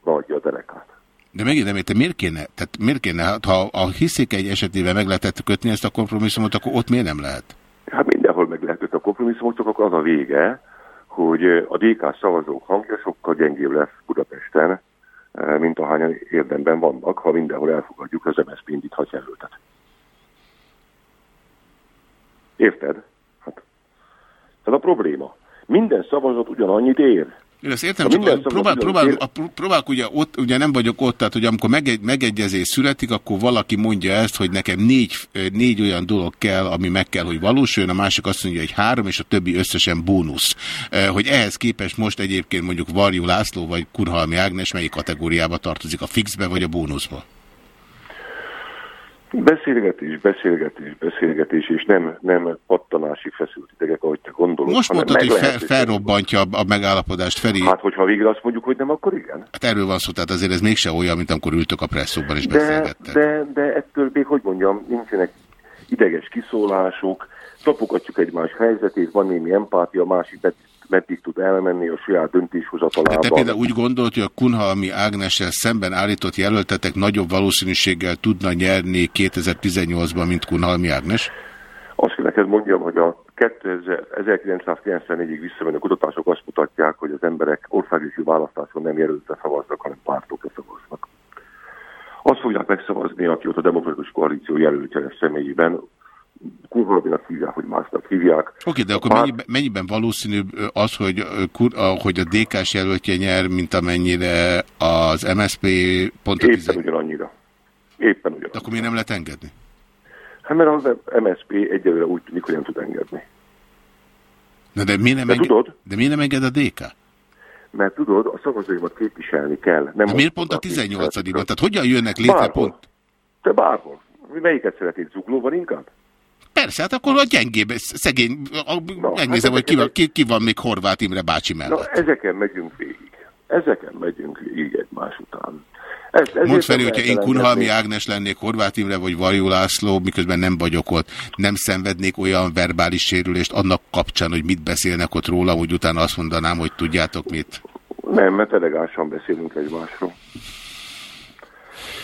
raadja a derekát. De megint értem, miért kéne? Tehát miért kéne, hát ha a hiszék egy esetében meg lehetett kötni ezt a kompromisszumot, akkor ott miért nem lehet? Hát mindenhol meg lehet kötni a kompromisszumot, csak akkor az a vége, hogy a DK szavazók hangja sokkal gyengébb lesz Budapesten, mint ahányan érdemben vannak, ha mindenhol elfogadjuk az MSZP indíthat jelöltet. Érted? Hát, ez a probléma. Minden szavazat ugyanannyit ér. Én ezt értem, csak próbál, próbál, ér- a, próbálok ugye ott, ugye nem vagyok ott, tehát hogy amikor megegy, megegyezés születik, akkor valaki mondja ezt, hogy nekem négy, négy olyan dolog kell, ami meg kell, hogy valósuljon, a másik azt mondja, hogy három, és a többi összesen bónusz. Hogy ehhez képest most egyébként mondjuk Varjú László vagy Kurhalmi Ágnes melyik kategóriába tartozik, a fixbe vagy a bónuszba? Beszélgetés, beszélgetés, beszélgetés, és nem, nem pattanási feszült idegek, ahogy te gondolod. Most mondtad, hogy fel, felrobbantja a a megállapodást Feri. Hát, hogyha végre azt mondjuk, hogy nem, akkor igen. Hát erről van szó, tehát azért ez mégse olyan, mint amikor ültök a presszóban és De, beszélgettek. de, de ettől még, hogy mondjam, nincsenek ideges kiszólások, tapogatjuk egymás helyzetét, van némi empátia, a másik meddig, tud elmenni a saját döntéshozatalában. te például úgy gondolt, hogy a Kunhalmi Ágnessel szemben állított jelöltetek nagyobb valószínűséggel tudna nyerni 2018-ban, mint Kunhalmi Ágnes? Azt kell neked mondjam, hogy a 2000, 1994-ig visszamenő kutatások azt mutatják, hogy az emberek országgyűlési választáson nem jelöltre szavaznak, hanem pártokra szavaznak. Azt fogják megszavazni, aki ott a demokratikus koalíció jelöltje lesz személyében. Kurvalbinak hívják, hogy másnak hívják. Oké, de akkor mennyiben, mennyiben valószínűbb az, hogy, hogy a DK-s jelöltje nyer, mint amennyire az MSP pont a Éppen tizen... ugyanannyira. Éppen ugyanaz. De akkor miért nem lehet engedni? Hát mert az MSZP egyelőre úgy tűnik, hogy nem tud engedni. Na de miért nem, De enged... tudod? de miért nem enged a DK? Mert tudod, a szavazóimat képviselni kell. Nem De miért pont a 18 -ban? Tehát hogyan jönnek létre Bárhol. pont? Te bárhol. Melyiket szeretnéd? Zuglóban inkább? Persze, hát akkor a gyengébb, szegény, a, megnézem, hogy ki van, ki, ki van még Horváth Imre bácsi mellett. Na, ezeken megyünk végig. Ezeken megyünk végig egymás után. Ez, Mondd Feri, hogyha én Kunhalmi. Ágnes lennék, Horváth Imre vagy Varjó László, miközben nem vagyok ott, nem szenvednék olyan verbális sérülést annak kapcsán, hogy mit beszélnek ott rólam, hogy utána azt mondanám, hogy tudjátok mit. Nem, mert elegánsan beszélünk egymásról.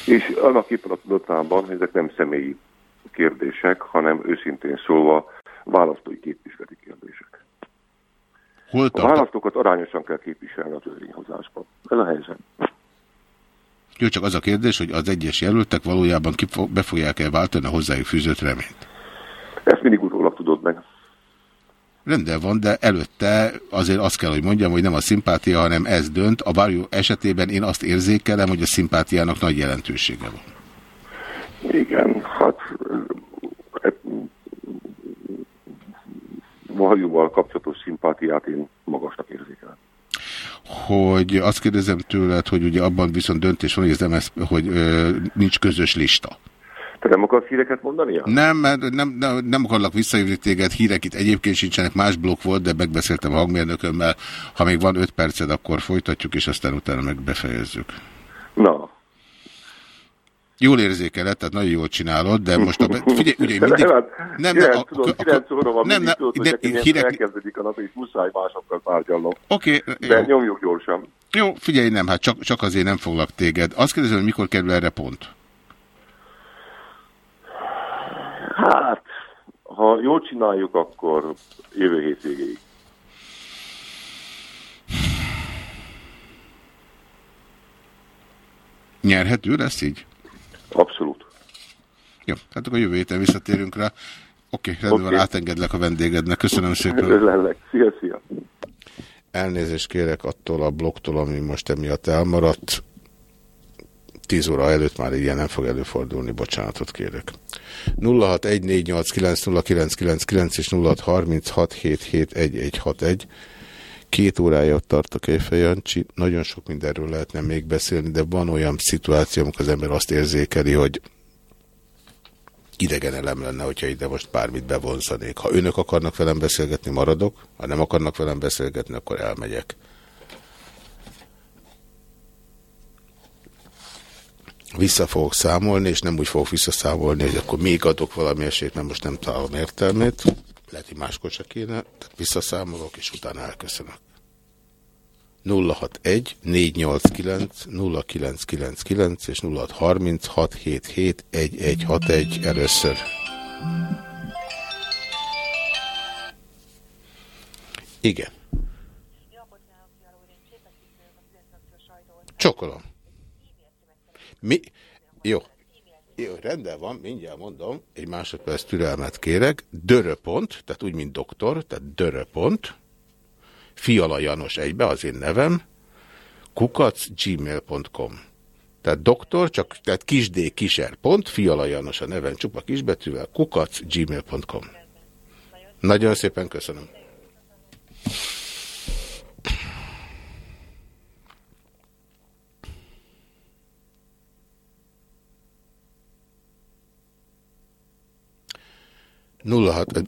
És annak a tudatában, ezek nem személyi kérdések, hanem őszintén szólva választói képviseleti kérdések. Hol A választókat arányosan kell képviselni a törvényhozásban. Ez a helyzet. Jó, csak az a kérdés, hogy az egyes jelöltek valójában be fogják-e váltani a hozzájuk fűzött reményt. Ezt mindig utólag tudod meg. Rendben van, de előtte azért azt kell, hogy mondjam, hogy nem a szimpátia, hanem ez dönt. A Barrio esetében én azt érzékelem, hogy a szimpátiának nagy jelentősége van. Igen, hát eh, Valjóval kapcsolatos szimpátiát én magasnak érzékelem. Hogy azt kérdezem tőled, hogy ugye abban viszont döntés van, hogy, az MS, hogy ö, nincs közös lista. Te nem akarsz híreket mondani? Nem, mert nem, nem, nem akarlak visszajövni téged, hírek itt egyébként sincsenek, más blokk volt, de megbeszéltem a hangmérnökömmel. Ha még van öt perced, akkor folytatjuk, és aztán utána meg befejezzük. Na. Jól érzékeled, tehát nagyon jól csinálod, de most a... Figyelj, ugye én mindig... Nem, Nem, a- tudod, a- kilenc óra van, nem, nem, nekem ilyen hírek- elkezdődik a nap, és muszáj másokkal tárgyalnom. Oké, De jó. nyomjuk gyorsan. Jó, figyelj, nem, hát csak, csak azért nem foglak téged. Azt kérdezem, hogy mikor kerül erre pont? Hát, ha jól csináljuk, akkor jövő hét végéig. Nyerhető lesz így? Abszolút. Jó, hát akkor jövő héten visszatérünk rá. Oké, rendben van, Oké. átengedlek a vendégednek. Köszönöm szépen. Örlellek. Szia, szia. Elnézést kérek attól a blokktól, ami most emiatt elmaradt. 10 óra előtt már ilyen nem fog előfordulni, bocsánatot kérek. 0614890999 és 0636771161. Két órája ott tart a Kejfej Jancsi. Nagyon sok mindenről lehetne még beszélni, de van olyan szituáció, amikor az ember azt érzékeli, hogy idegen elem lenne, hogyha ide most bármit bevonzanék. Ha önök akarnak velem beszélgetni, maradok. Ha nem akarnak velem beszélgetni, akkor elmegyek. Vissza fogok számolni, és nem úgy fogok visszaszámolni, hogy akkor még adok valami esélyt, mert most nem találom értelmét. Lehet, hogy máskor se kéne. Tehát visszaszámolok, és utána elköszönök. 061 489 0999 és 0630 677 1161 először. Igen. Csokolom. Mi? Jó. Jó, rendben van, mindjárt mondom, egy másodperc türelmet kérek. Döröpont, tehát úgy, mint doktor, tehát döröpont, Fiala Janos egybe, az én nevem, kukac gmail.com. Tehát doktor, csak tehát kisd kiser pont, Fiala Janos a nevem, csupa kisbetűvel, kukac gmail.com. Nagyon szépen köszönöm. Nulla hat,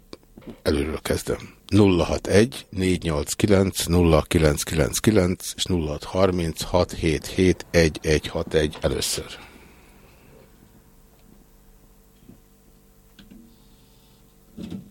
előről kezdem. 061 489 0999 és 0630 677 1161 először. nulla hat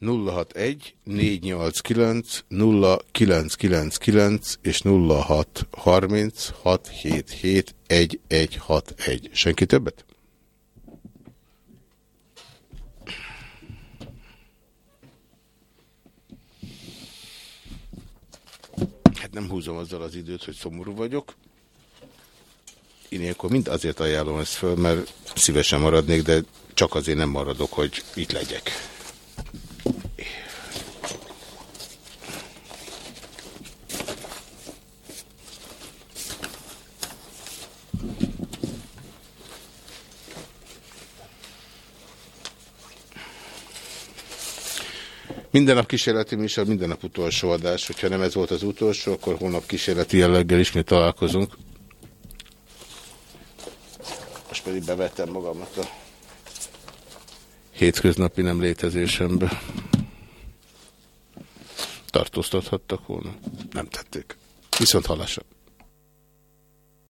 061 489 0999 és 0630 677 1161. Senki többet? Hát nem húzom azzal az időt, hogy szomorú vagyok. Én ilyenkor mind azért ajánlom ezt föl, mert szívesen maradnék, de csak azért nem maradok, hogy itt legyek. Minden nap kísérleti műsor, minden nap utolsó adás. Hogyha nem ez volt az utolsó, akkor holnap kísérleti jelleggel ismét találkozunk. Most pedig bevettem magamat a hétköznapi nem létezésembe. Tartóztathattak volna. Nem tették. Viszont hallásra.